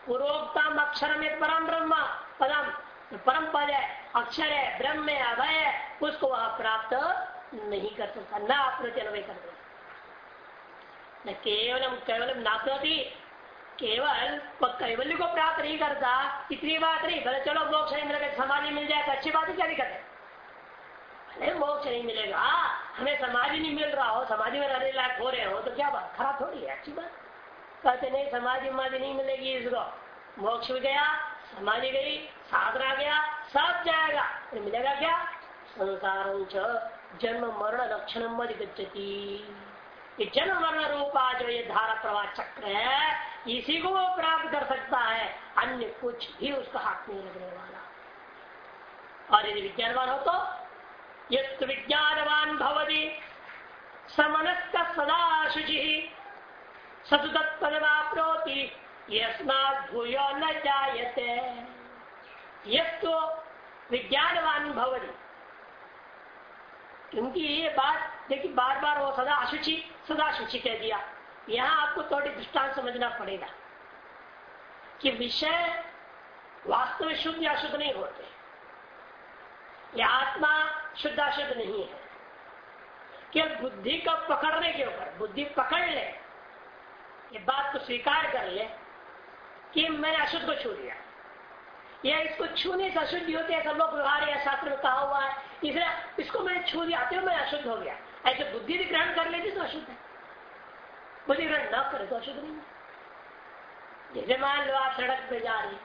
[SPEAKER 1] पूर्वोक्तम अक्षर में परम ब्रह्म पदम परम पद है, अक्षर है, ब्रह्म है, अभय है, उसको वह प्राप्त नहीं कर सकता, न अपने अन्वय कर सकता। न केवलम केवलम नाती केवल वह कैवल्य को प्राप्त नहीं करता, इतनी बात नहीं भले चलो मोक्ष नहीं मिलेगा, समाधि मिल जाएगा, अच्छी बात है, क्या दिक्कत है? भले मोक्ष नहीं मिलेगा, हमें समाधि नहीं मिल रहा हो, समाधि में रहने लायक हो रहे हो तो क्या बात, खराब थोड़ी है, अच्छी बात। कहते नहीं, समाधि उमाधि नहीं मिलेगी इसको। मोक्ष भी गया समाधि गई साधना गया सब जाएगा। तो मिलेगा क्या? संसार जन्म मरण लक्षण जन्म मरण रूपा जो ये धारा प्रवाह चक्र है, इसी को वो प्राप्त कर सकता है। अन्य कुछ भी उसका हाथ नहीं लगने वाला। और यदि विज्ञानवान हो तो यस्त विज्ञानवान भवती। समनस्त सदा शुचि। सतुतत्पदवाप्नोति यस्मात् भूयो न जायते। यस्तो विज्ञानवान भवती क्योंकि ये बात, देखिए बार बार वो सदा अशुचि, सदा शुचि कह दिया। यहाँ आपको थोड़ी दृष्टांत समझना पड़ेगा कि विषय वास्तव में शुद्ध या शुद्ध नहीं होते। ये आत्मा शुद्ध अशुद्ध नहीं है। केवल बुद्धि का पकड़ने के ऊपर, बुद्धि पकड़ ले, ये बात को स्वीकार कर ले कि मैंने अशुद्ध को छू लिया। या इसको छूने से अशुद्धि होती है सब लोग व्यवहार या शास्त्र में कहा हुआ है। इसलिए इसको मैंने छू दिया तो मैं अशुद्ध हो गया। ऐसे बुद्धि भी ग्रहण कर लेती तो अशुद्ध है। बुद्धि ग्रहण न करे तो अशुद्ध नहीं जैसे मान लो आप सड़क पे जा रही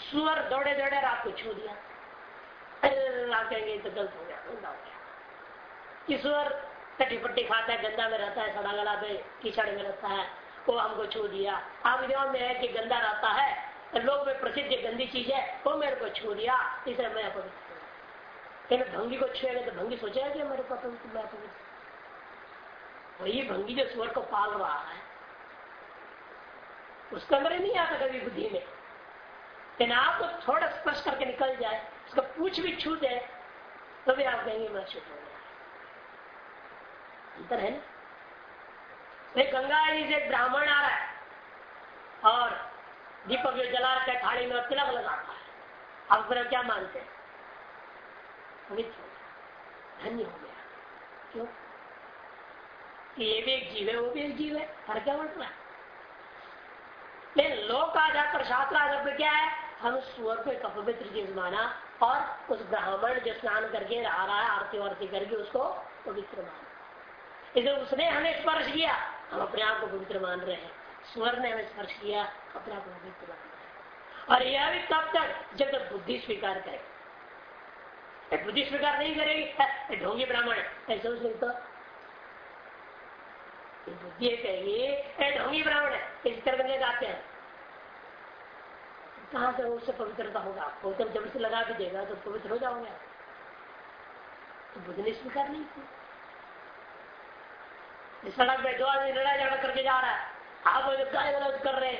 [SPEAKER 1] सुअर दौड़े दौड़े रात को छू दिया। कहेंगे तो गलत हो गया, गंदा हो गया। कि सुअर कटी पट्टी खाता है, गंदा में रहता है, सड़ा गला पे, कीचड़ में रहता है। वो हमको छू दिया। आप गाँव में है कि गंदा रहता है लोग में प्रसिद्ध गंदी चीज़ है, वो मेरे को छू दिया। इसे मैं पवित्र भंगी को छुएगा तो भंगी सोचेगा कि मेरे को पवित्र मैं पवित्र वही भंगी जो सुअर को पाल रहा है, उसके अंदर ही नहीं आता कभी बुद्धि में। लेकिन आपको थोड़ा स्पर्श करके निकल जाए, उसका पूछ भी छू दे तो भी आप कहेंगे, मैं शुद्ध हो गया अंतर है ना? गंगा जी से ब्राह्मण आ रहा है और दीपक जो जला रखा है थाली में तिलक लगाता है। आप फिर क्या मानते हैं? धन्य हो गया। क्यों? ये भी एक जीव है, वो भी एक जीव है हर क्या बढ़ रहा है? लेकिन लोक आधार पर शास्त्र आधार पर क्या है? हम स्वर को एक अपवित्र चीज़ माना और उस ब्राह्मण जो स्नान करके आ रहा है आरती वारती करके उसको पवित्र माना। इधर उसने हमें स्पर्श किया। हम अपने आप को पवित्र मान रहे हैं। स्वर ने हमें स्पर्श किया, अपने आप को पवित्र मान रहे हैं। और यह भी तब तक जब तक बुद्धि स्वीकार करे। बुद्धि स्वीकार नहीं करेगी ढोंगी ब्राह्मण ऐसे उसने तो बुद्धि ढोंगी ब्राह्मण है इस तरह गाते हैं। कहा से उससे पवित्रता होगा? पवित्र जब से लगा भी देगा तो पवित्र हो जाओगे। तो बुद्ध ने स्वीकार नहीं की। सड़क में दो आदमी लड़ाई झगड़ा करके जा रहा है। आप गाली गलौज कर रहे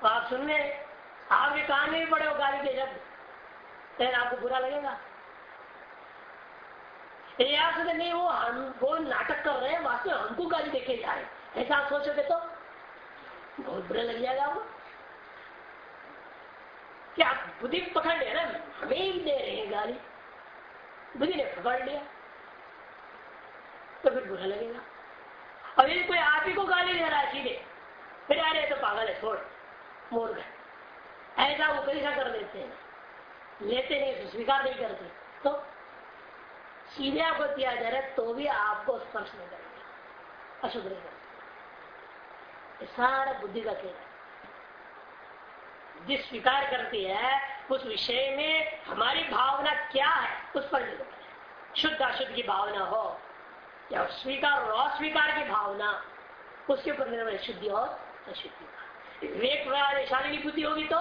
[SPEAKER 1] तो आप सुन रहे आपके कान में भी पड़े हो गाली के शब्द। लेकिन आपको बुरा लगेगा। तो नहीं, वो हम, वो नाटक कर रहे हैं, वास्तव हमको गाली देखे जा रहे ऐसा आप सोचोगे तो? बहुत बुरा लग जाएगा आपको। क्या आप बुद्धि पकड़ लिया ना? हमें दे रहे हैं गाली। बुद्धि ने पकड़ लिया। तो फिर बुरा लगेगा। और यदि कोई आप ही को गाली दे रहा है सीधे। फिर रहे तो पागल है, छोड़। मोर गए ऐसा वो कैसा कर देते हैं। लेते नहीं तो स्वीकार नहीं करते। तो सीधे आपको दिया जा रहा है तो भी आपको स्पर्श नहीं करेंगे। अशुद्ध नहीं करेंगे। सारा बुद्धि का खेल जिस स्वीकार करती है, उस विषय में हमारी भावना क्या है, उस पर निर्भर है। शुद्ध अशुद्ध की भावना हो या स्वीकार और अस्वीकार की भावना, उसके ऊपर निर्भर शुद्धि और अशुद्धि विवेक प्रकार की बुद्धि होगी तो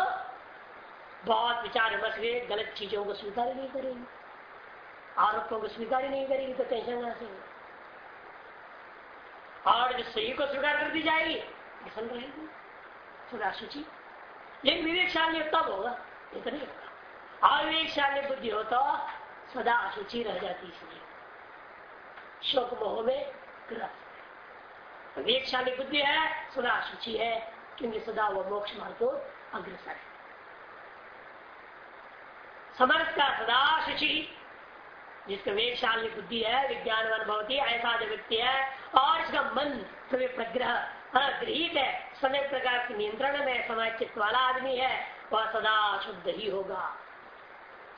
[SPEAKER 1] बहुत विचार विमर्श गलत चीज़ों को स्वीकार नहीं करेगी। आरोपों को स्वीकार नहीं करेगी तो टेंशन ना से और जो सही को स्वीकार कर दी जाएगी प्रसन्न रहेगी, थोड़ा सूची लेकिन विवेकशाली तब होगा, ये तो नहीं होगा। अविवेकशाली बुद्धि हो तो सदा अशुचि रह जाती इसलिए शोक मोह में ग्रस्त विवेकशाली बुद्धि है सदा अशुचि है, क्योंकि सदा वो मोक्ष मार्ग को अग्रसर है। समर्थ का सदा शुचि, जिसका वेगशाली बुद्धि है, विज्ञानवान भवती, ऐसा जो व्यक्ति है, और इसका मन सभी प्रग्रह गृहित है। समय प्रकार के नियंत्रण में समय चित्त वाला आदमी है, वह सदा शुद्ध ही होगा।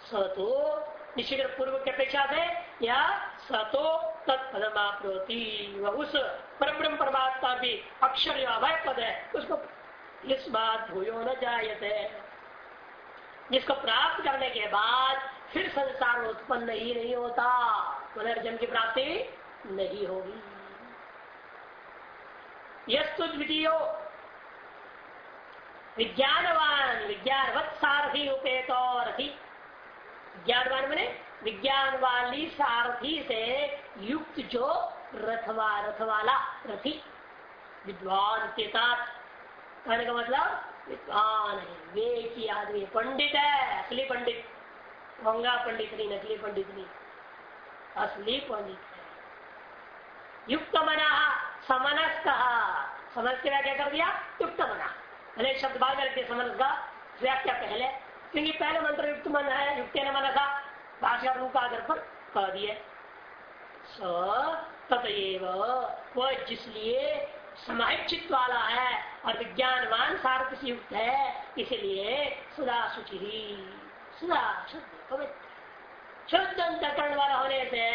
[SPEAKER 1] सतो, निश्चित पूर्व की अपेक्षा से, या सतो तत्पदमाप्रोति वह उस परब्रह्म परमात्मा भी अक्षर अभय पद है, उसको इस बात भूयो न जायते। जिसको प्राप्त करने के बाद फिर संसार उत्पन्न ही नहीं होता। पुनर्जन्म की प्राप्ति नहीं होगी। यस्तु द्वितीय, विज्ञानवान विज्ञानवत सारथी उपेत रथी विज्ञानवान मैंने विज्ञान वाली सारथी से युक्त जो रथवा रथ वाला रथी। विद्वान के साथ। कहने का मतलब विद्वान है वे की आदमी पंडित है असली पंडित। मंगा पंडित नहीं, नकली पंडित नहीं। असली पंडित है। युक्त मना समनस कहा समझ के व्याख्या कर दिया? युक्त मना। अनेक शब्द बाद करके समझ का व्याख्या पहले। क्योंकि पहले मंत्र युक्त मन है, युक्त ने मना था भाषा रूप आधार पर कह दिए ततएव, वह जिसलिए समाहित वाला है और विज्ञानवान सार्थ से युक्त है, इसलिए सुधा सुचि सुधा शुद्ध पवित्र। शुद्ध अंतकरण वाला होने से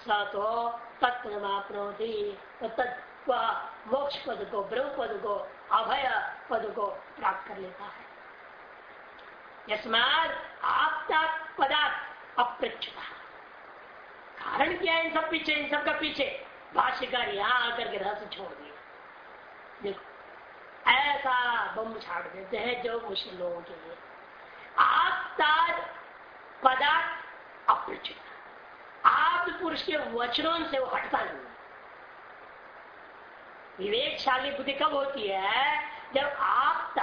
[SPEAKER 1] स तो तत्पदमापनोति तो तत् वह मोक्ष पद को, ब्रह्म पद को, अभय पद को प्राप्त कर लेता है। यस्मात आपता पदार्थ अप्रच्छता कारण क्या है इन सब पीछे? इन सब का पीछे? भाष्यकार यहाँ आकर के रहस्य छोड़ दिया। देखो, ऐसा बम छाड़ देते हैं जो मुश्किल लोगों के लिए। आपता पदार्थ अप्रच्छता आप पुरुष के वचनों से वो हटता नहीं। विवेकशाली बुद्धि कब होती है? जब आप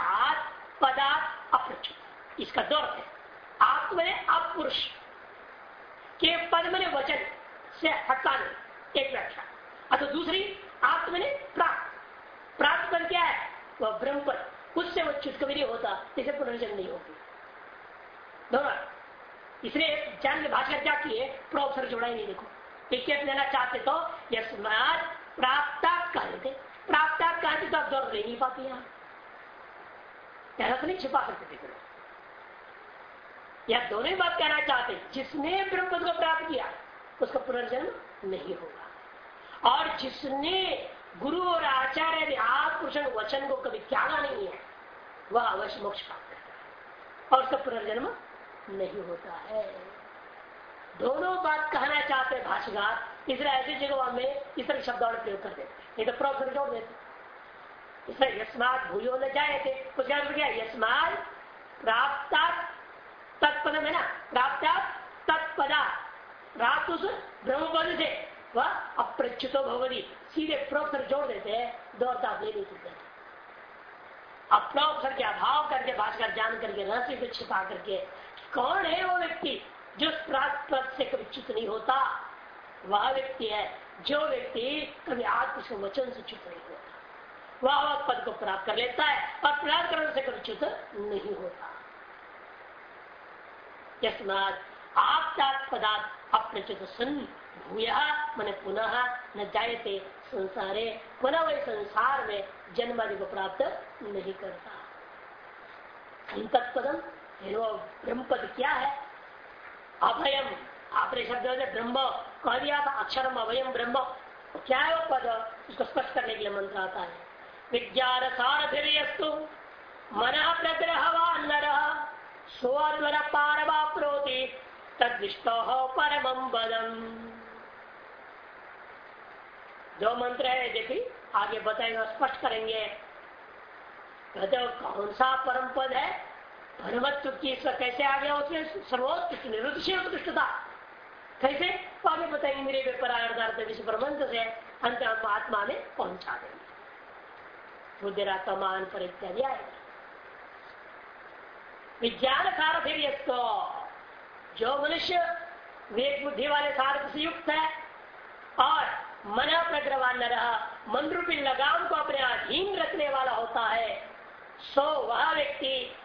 [SPEAKER 1] पदार्थ अप्रच्छता इसका दौर है। आप में अपुरुष। के पद मैंने वचन से हटता नहीं। एक व्याख्या अथवा दूसरी आत्म मैंने प्राप्त। प्राप्त पद क्या है? वह ब्रह्म पद उससे वो चुटक भी नहीं होता, इसे पुनर्जन्म नहीं होगी। दोनों। इसलिए जान के भाषा क्या किए? प्रोफेसर जोड़ा ही नहीं देखो। टिकट लेना चाहते तो यस्मात प्राप्त कहते प्राप्त कहते तो आप ज़रूर ले नहीं पाती यहाँ। तो नहीं छिपा सकते थे। या दोनों ही बात कहना चाहते जिसने ब्रह्म पद को प्राप्त किया, उसका पुनर्जन्म नहीं होगा। और जिसने गुरु और आचार्य आप पुरुष वचन को कभी त्यागा नहीं है, वह अवश्य मोक्ष प्राप्त करता है। और उसका पुनर्जन्म नहीं होता है। दोनों बात कहना चाहते हैं भाषाकार इसलिए ऐसी जगह में इस तरह शब्द और प्रयोग कर देते नहीं तो प्रोफेसर जोड़ देते इसलिए यस्मात भूयो न जाए थे उसका क्या यस्मात प्राप्त तत्पद है ना प्राप्त तत्पदा। प्राप्त उस ब्रह्मपद से वह अप्रच्युतो भगवती सीधे प्रोक्सर जोड़ देते हैं दौड़ता ले नहीं के अभाव करके भाषकर जान करके, रहस्य को छिपा करके, कौन है वो व्यक्ति जो प्राप्त से कभी च्युत नहीं होता? वह व्यक्ति है जो व्यक्ति कभी आत्म वचन से च्युत नहीं होता। वह पद को प्राप्त कर लेता है और प्राप्त करने से कभी च्युत नहीं होता। अप्रचुत सन भूय, मन पुनः न जायते संसारे, पुनः वही संसार में जन्म आदि को प्राप्त नहीं करता। संतत्पदम ब्रह्म पद क्या है? अभयम, आपने शब्द ब्रह्म कह दिया था, अक्षरम अभयम ब्रह्म। क्या है वो पद? उसको स्पष्ट करने के लिए मंत्र आता है। विज्ञान सारथिस्तु मन प्रग्रहवा नर। स्वद्वर परम जो मंत्र है देखिए आगे बताएँगे, स्पष्ट करेंगे। कौन सा परम पद है? परमत्व की कैसे आ गया? उसमें सर्वोत्कृष्ट निरुद्ध उत्कृष्टता कैसे? आगे बताएँगे मेरे व्यापार विश्व प्रबंध से अंत आत्मा में पहुँचा देंगे। रुद्रात्मान पर इत्यादि आएगा। विज्ञान सारथी जो मनुष्य वेद बुद्धि वाले सारथ से युक्त है, और मन प्रग्रवान न रहा मन रूपी लगाम को अपने अधीन रखने वाला होता है, सो वह व्यक्ति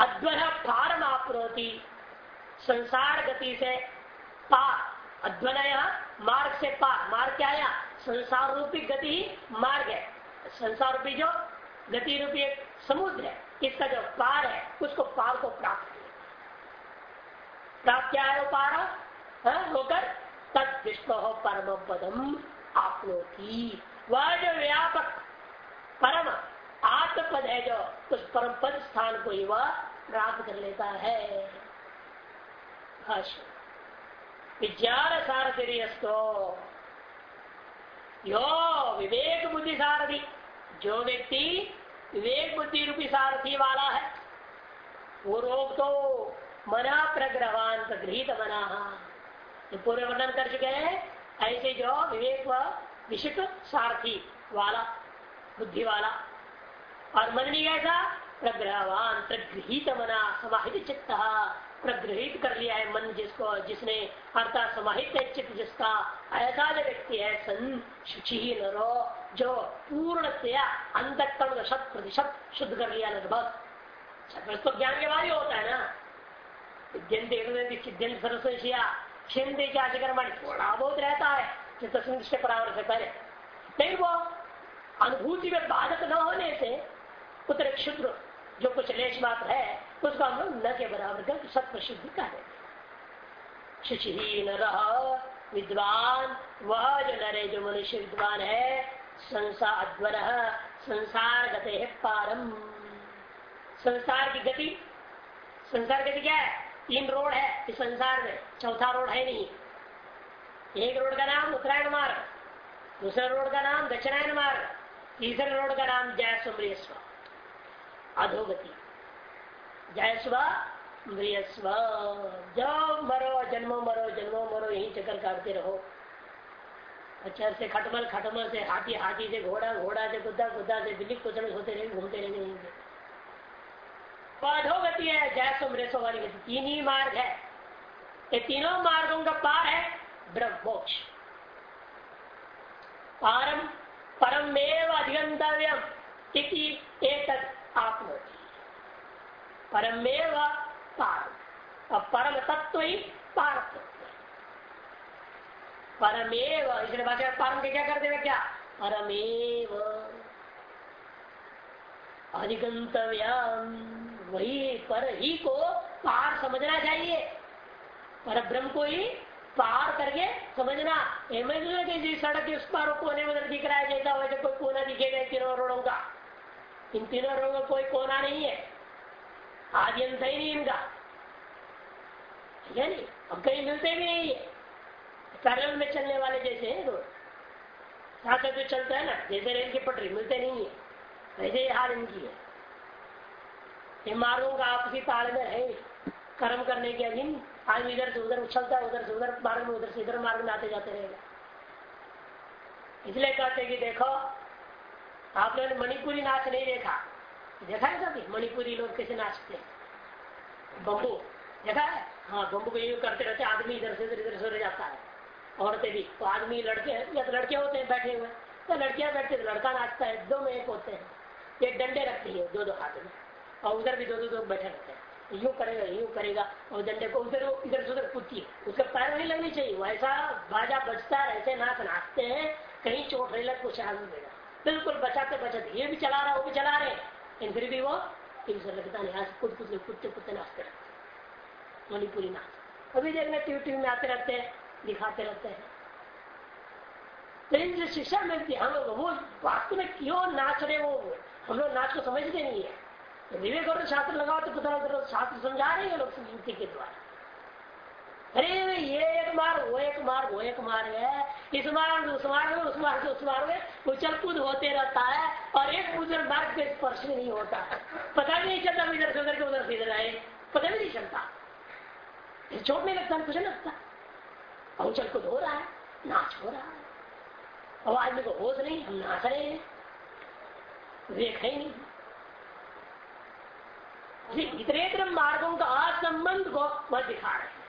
[SPEAKER 1] अद्वन पारम आप्रोति संसार गति से पार अध्वन मार्ग से पार। मार्ग क्या है? संसार रूपी गति मार्ग है। संसार रूपी जो? गति रूपी समुद्र है। इसका जो पार है उसको पार को प्राप्त प्राप्त क्या है वो पार? हाँ, होकर तद विष्णु परम पदम आपलोती वह जो व्यापक परम आत्मपद है जो उस परम पद स्थान को ही वह प्राप्त कर लेता है। विज्ञान सारथी यो विवेक बुद्धि सारथी जो व्यक्ति विवेक बुद्धि रूपी सारथी वाला है। वो रोग तो मना प्रग्रहान प्रगृहित मना। तो पूर्व वर्णन कर चुके हैं, ऐसे जो विवेक विशिष्ट सारथी वाला, बुद्धि वाला। और मन नहीं कैसा प्रग्रहवान प्रगृहित मना, समाहित चित्त। प्रग्रहित कर लिया है मन जिसको, जिसने अर्थात समाहित चित्त जिसका ऐसा जो व्यक्ति है, सन शुचि नरो जो पूर्णतया अंतकरण का शत प्रतिशत शुद्ध कर लिया लगभग। तो ज्ञान के बाद ही होता है ना? सिद्धन सरस्वशिया छिंदे कर्मण थोड़ा बहुत रहता है चित्त परामर्श से पहले। नहीं वो अनुभूति में बाधक न होने से, उत्तर क्षुद्र, जो कुछ लेश मात्र है उसको हम लोग न के बराबर कर सत्य शुद्धि कह देते शुचिहीन रह, विद्वान, वह जो नरे जो मनुष्य विद्वान है संसार संसार गते है पारम। संसार की गति, संसार गति क्या है? तीन रोड है इस संसार में, चौथा रोड है नहीं। एक रोड का नाम उत्तरायण मार्ग, दूसरे रोड का नाम दक्षिणायन मार्ग, तीसरे रोड का नाम जय स्व अधोगति। जय स्व जब मरो, जन्मो मरो जन्मो मरो, यही चक्कर काटते रहो। अच्छा से खटमल खटमल से हाथी हाथी से घोड़ा घोड़ा से गुद्दा गुद्दा से बिल्ली कुचल होते रहे घूमते रहेंगे अधोगति है जैसो मृसो वाली गति। तीन ही मार्ग है। ये तीनों मार्गों का पार है, ब्रह्मोक्ष। पारम, परमेव अधिगंतव्यम एक आप परमेव पार और परम तत्व ही पार परमेव इसलिए भाषा परम के क्या करते हैं क्या? परमेव। अधिगंतव्यम, वही पर ही को पार समझना चाहिए। पर ब्रह्म को ही पार करके समझना। कि सड़क के उस पार कोने में दिख रहा है, जैसा वैसे कोई कोना दिखेगा तीनों रोडों का। इन तीनों रोडों का कोई कोना नहीं है। आदि अंत ही नहीं इनका है नहीं? अब कहीं मिलते भी नहीं है। पैरल में चलने वाले जैसे है रोड साथ जो चलता है ना, जैसे रेल की पटरी, मिलते नहीं है। वैसे ही हाल इनकी है। ये मार्गों का आपसी तालमेल है। कर्म करने के अधीन आदमी इधर से उधर उछलता है, उधर से उधर मार्ग में, उधर से इधर मार्ग में आते जाते रहेगा। इसलिए कहते कि देखो आप लोगों ने मणिपुरी नाच नहीं देखा। देखा है कभी? मणिपुरी लोग कैसे नाचते हैं? बम्बू। देखा है? हाँ बम्बू को यूँ करते रहते आदमी इधर से इधर इधर से जाता है। औरतें भी। तो आदमी लड़के या तो लड़के होते हैं, बैठे हुए तो लड़कियाँ बैठते तो लड़का नाचता है, दो में एक होते हैं। एक डंडे रखती है, दो दो हाथ में। और उधर भी दो दो लोग बैठे रहते हैं। यूँ करेगा यूँ करेगा, और डंडे को उधर, इधर से उधर कुत्ती है। उसके पैर नहीं लगनी चाहिए। वैसा बाजा बचता है ऐसे नाच नाचते हैं, कहीं चोट नहीं लग कुछ आगे देगा। बिल्कुल बचाते बचाते ये भी चला रहा, वो भी चला रहे फिर भी वो से लगता नहीं, आज कुछ कुछ कुत्ते कुत्ते नाचते रहते मणिपुरी नाच। अभी देखने टीवी टीवी में आते रहते हैं, दिखाते रहते हैं। लेकिन जो शिक्षा मिलती है, हम लोग वो वास्तव में क्यों नाच रहे वो? हम लोग नाच को समझते नहीं है। विवेक और शास्त्र लगाओ तो पता शास्त्र समझा रहे हैं लोग युक्ति के द्वारा। अरे ये एक मार्ग वो एक मार्ग वो एक मार्ग है। इस मार्ग उस मार्ग में उस मार्ग उस मार्ग में उछल कूद होते रहता है और एक उधर मार्ग पे स्पर्श नहीं होता। पता भी नहीं चलता इधर से उधर के उधर से इधर आए। पता भी नहीं चलता। चोट नहीं लगता, कुछ नहीं लगता। उछल कूद हो रहा है, नाच हो रहा है। और आदमी को होश नहीं, हम नाच रहे हैं। विवेक है नहीं। इतरेतर मार्गों का असंबंध को वह दिखा रहे। हैं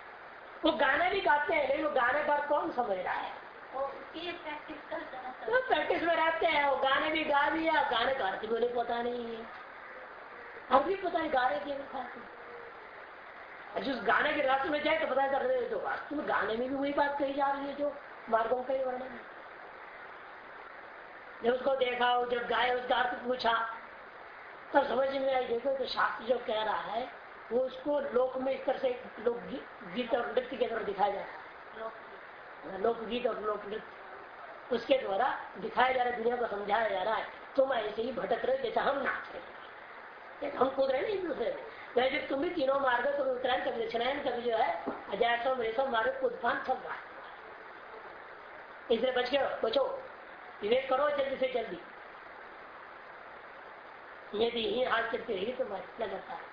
[SPEAKER 1] वो गाने भी गाते हैं लेकिन वो गाने पर कौन समझ रहा है? तो प्रैक्टिस में रहते हैं वो गाने भी गा दिया गाने का अर्थ बोले पता नहीं है। अर्थ भी पता नहीं गा रहे क्या खाते जिस गाने के रास्ते में जाए तो पता कर रहे तो वास्तव में गाने में भी वही बात कही जा रही है जो मार्गों का ही वर्णन है। जब उसको देखा हो जब गाय उसका अर्थ पूछा तब तो समझ में आई देखो तो शास्त्र जो कह रहा है वो उसको लोक में इस तरह से लोक गीत और नृत्य के द्वारा दिखाया जा रहा है। लोकगीत और लोक नृत्य उसके द्वारा दिखाया जा रहा है, दुनिया को समझाया जा रहा है। तुम ऐसे ही भटक रहे जैसा हम नाच रहे हम कूद रहे नहीं दूसरे में। वैसे तुम भी तीनों मार्ग कभी उत्तरायण कभी दक्षिणायन कभी जो है, अजय रेशम मार्ग कूदफान चल रहा है इसलिए बच के बचो। विवेक करो, जल्दी से जल्दी। यदि ही हाल चलते रही तो क्या करता है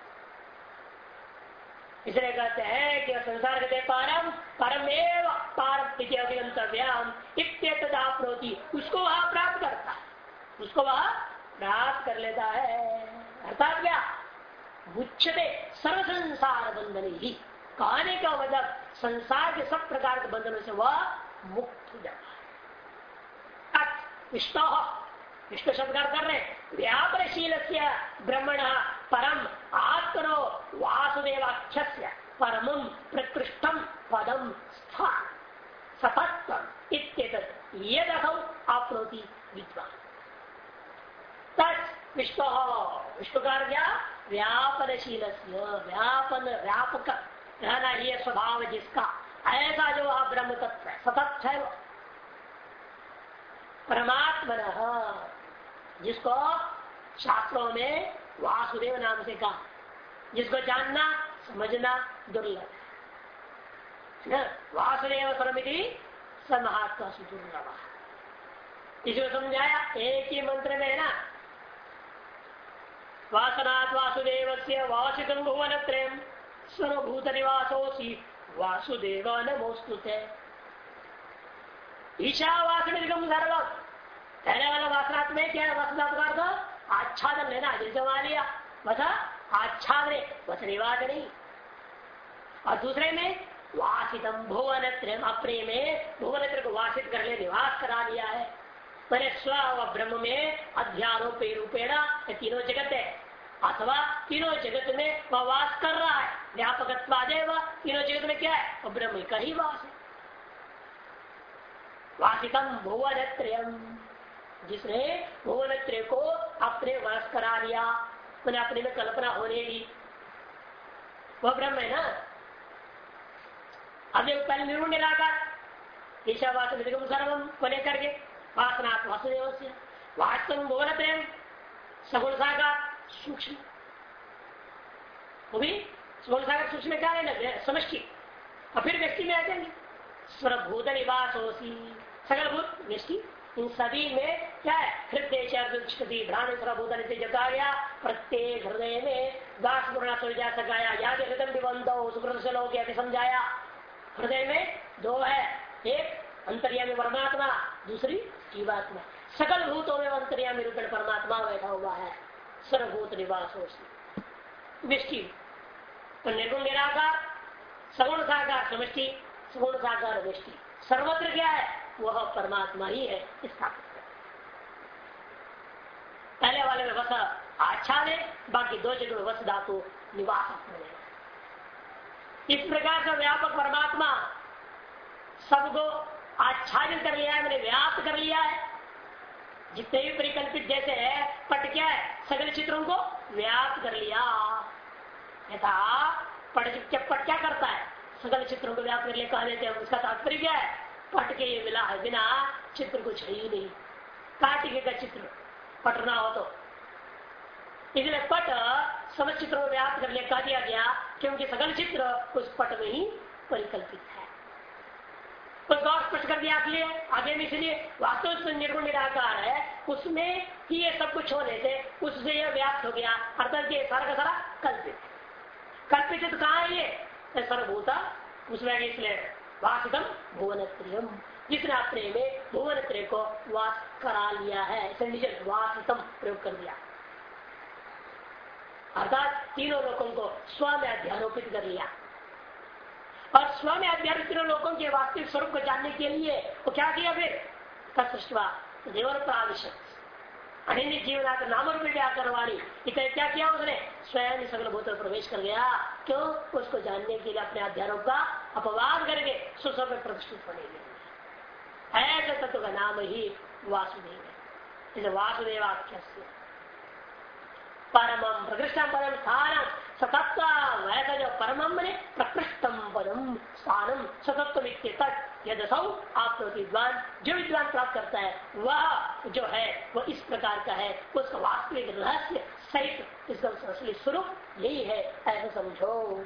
[SPEAKER 1] इसलिए कहते हैं कि संसार कहते पारम परमेव पारम अभिगंतव्याम इत्यप्रोति उसको वह प्राप्त करता उसको वह प्राप्त कर लेता है। अर्थात क्या? उच्चते सर्व संसार बंधन ही कहने का मतलब संसार के सब प्रकार के बंधनों से वह मुक्त हो जाता है। विष्णु विष्णु शब्द कर रहे व्यापरशील से ब्रह्मण परम आत्मनो वासुदेवाख्य परम प्रकृष्टम पदम स्थान। सतत्व यदौ आपनोति विद्वान। तत् विष्णु का क्या व्यापनशील व्यापन व्यापक रहना ये स्वभाव जिसका ऐसा जो वह ब्रह्म तत्व है सतत है वो परमात्मा जिसको शास्त्रों में वासुदेव नाम से कहा। जिसको जानना, समझना, दुर्लभ। है वासुदेव परमिति समहात्मा सुदुर्लभ इसको समझाया? एक ही मंत्र में है ना? वासनाथ वासुदेव से वासित भुवन त्रयम सर्वभूत निवासोसी वासुदेव नमोस्तुते ईशावासन सर्व पहले वाला वासनाथ में क्या है? वासनाथ का आच्छादन लेना जैसे मान लिया बता आच्छादने बस निवास नहीं और दूसरे में वासितम भुवन अपने में भुवन को वासित कर ले, निवास करा लिया है। मैंने स्व ब्रह्म में अध्यारोपे रूपेण तीनों जगत है। अथवा तीनों जगत में वह वास कर रहा है। व्यापक तीनों जगत में क्या है? वह ब्रह्म का ही वास है। वासितम भुवन जिसने भुवन को अपने वास करा लिया मैंने अपने में कल्पना होने दी वह ब्रह्म है ना? अब पहले निर्गुण निराकार ईशावास सर्वम को लेकर के वासना वासुदेव से, वास्तव भुवन प्रेम सगुण साकार सूक्ष्म। सगुण सागर सूक्ष्म क्या है समष्टि। और फिर व्यक्ति में आ जाएँगे। स्वरभूत निवास होसी सकल भूत, व्यक्ति। इन सभी में क्या है? हृदय भ्राण स्वरभूत जता गया प्रत्येक हृदय में दास गुणा सुलझा सकाया या हृदय विबंध सुकृत से लोग समझाया। हृदय में दो है, एक अंतर्यामी परमात्मा, दूसरी जीवात्मा। सकल भूतों में अंतर्यामी रूप परमात्मा बैठा हुआ है, सर्वभूत निवास वृष्टि निर्गुण निराकार, सगुण साकार समष्टि, सगुण साकार वृष्टि सर्वत्र क्या है? वह परमात्मा ही है, स्थापित कर पहले वाले में वस आच्छा दे बाकी दो जगह में वस धातु निवास इस प्रकार का व्यापक परमात्मा सबको आच्छादित कर लिया है, मैंने व्याप्त कर लिया है। जितने भी परिकल्पित जैसे है, पट क्या है, सगल चित्रों को व्याप्त कर लिया। यथा पट क्या करता है, सगल चित्रों को व्याप्त कर लिया, कहा देते हैं, उसका तात्पर्य क्या है? पट के मिला है बिना चित्र कुछ है ही नहीं। कार्तिक का चित्र पटना हो तो। इसलिए पट समझ चित्रों में व्याप्त कर लिया कहा दिया गया, क्योंकि सगल चित्र उस पट में ही परिकल्पित है। उसको और स्पष्ट कर दिया इसलिए आगे में इसलिए वास्तव निर्गुण निराकार है, उसमें ही ये सब कुछ होने से उससे यह व्याप्त हो गया, अर्थात ये सारा का सारा कल्पित कल्पित तो कहा है ये सर्वभूता, उसमें इसलिए वासितम भुवन जिसने अपने में भुवन को वास करा लिया है वासितम प्रयोग कर दिया। अर्थात तीनों लोगों को स्व में अध्यारोपित कर लिया। और स्वयं अध्यात्मिक लोगों के वास्तविक स्वरूप को जानने के लिए वो क्या किया फिर? सृष्टवा देवर प्राविशत जीवन नाम रूप व्याकर वाणी इतने क्या किया उसने? स्वयं सगल भूत प्रवेश कर गया। क्यों? उसको जानने के लिए अपने अध्यारोप का अपवाद करके सुस्व में प्रतिष्ठित होने लगे। ऐसे तत्व का नाम ही वासुदेव है। वासुदेवाख्य परम प्रकृष्टम परम स्थान सतत्व वैसा जो परम ने प्रकृष्टम पदम स्थानम सतत्व यदि सौ आप विद्वान जो विद्वान प्राप्त करता है, वह जो है, वह इस प्रकार का है, उसका वास्तविक रहस्य सहित इसका स्वरूप यही है, ऐसा समझो।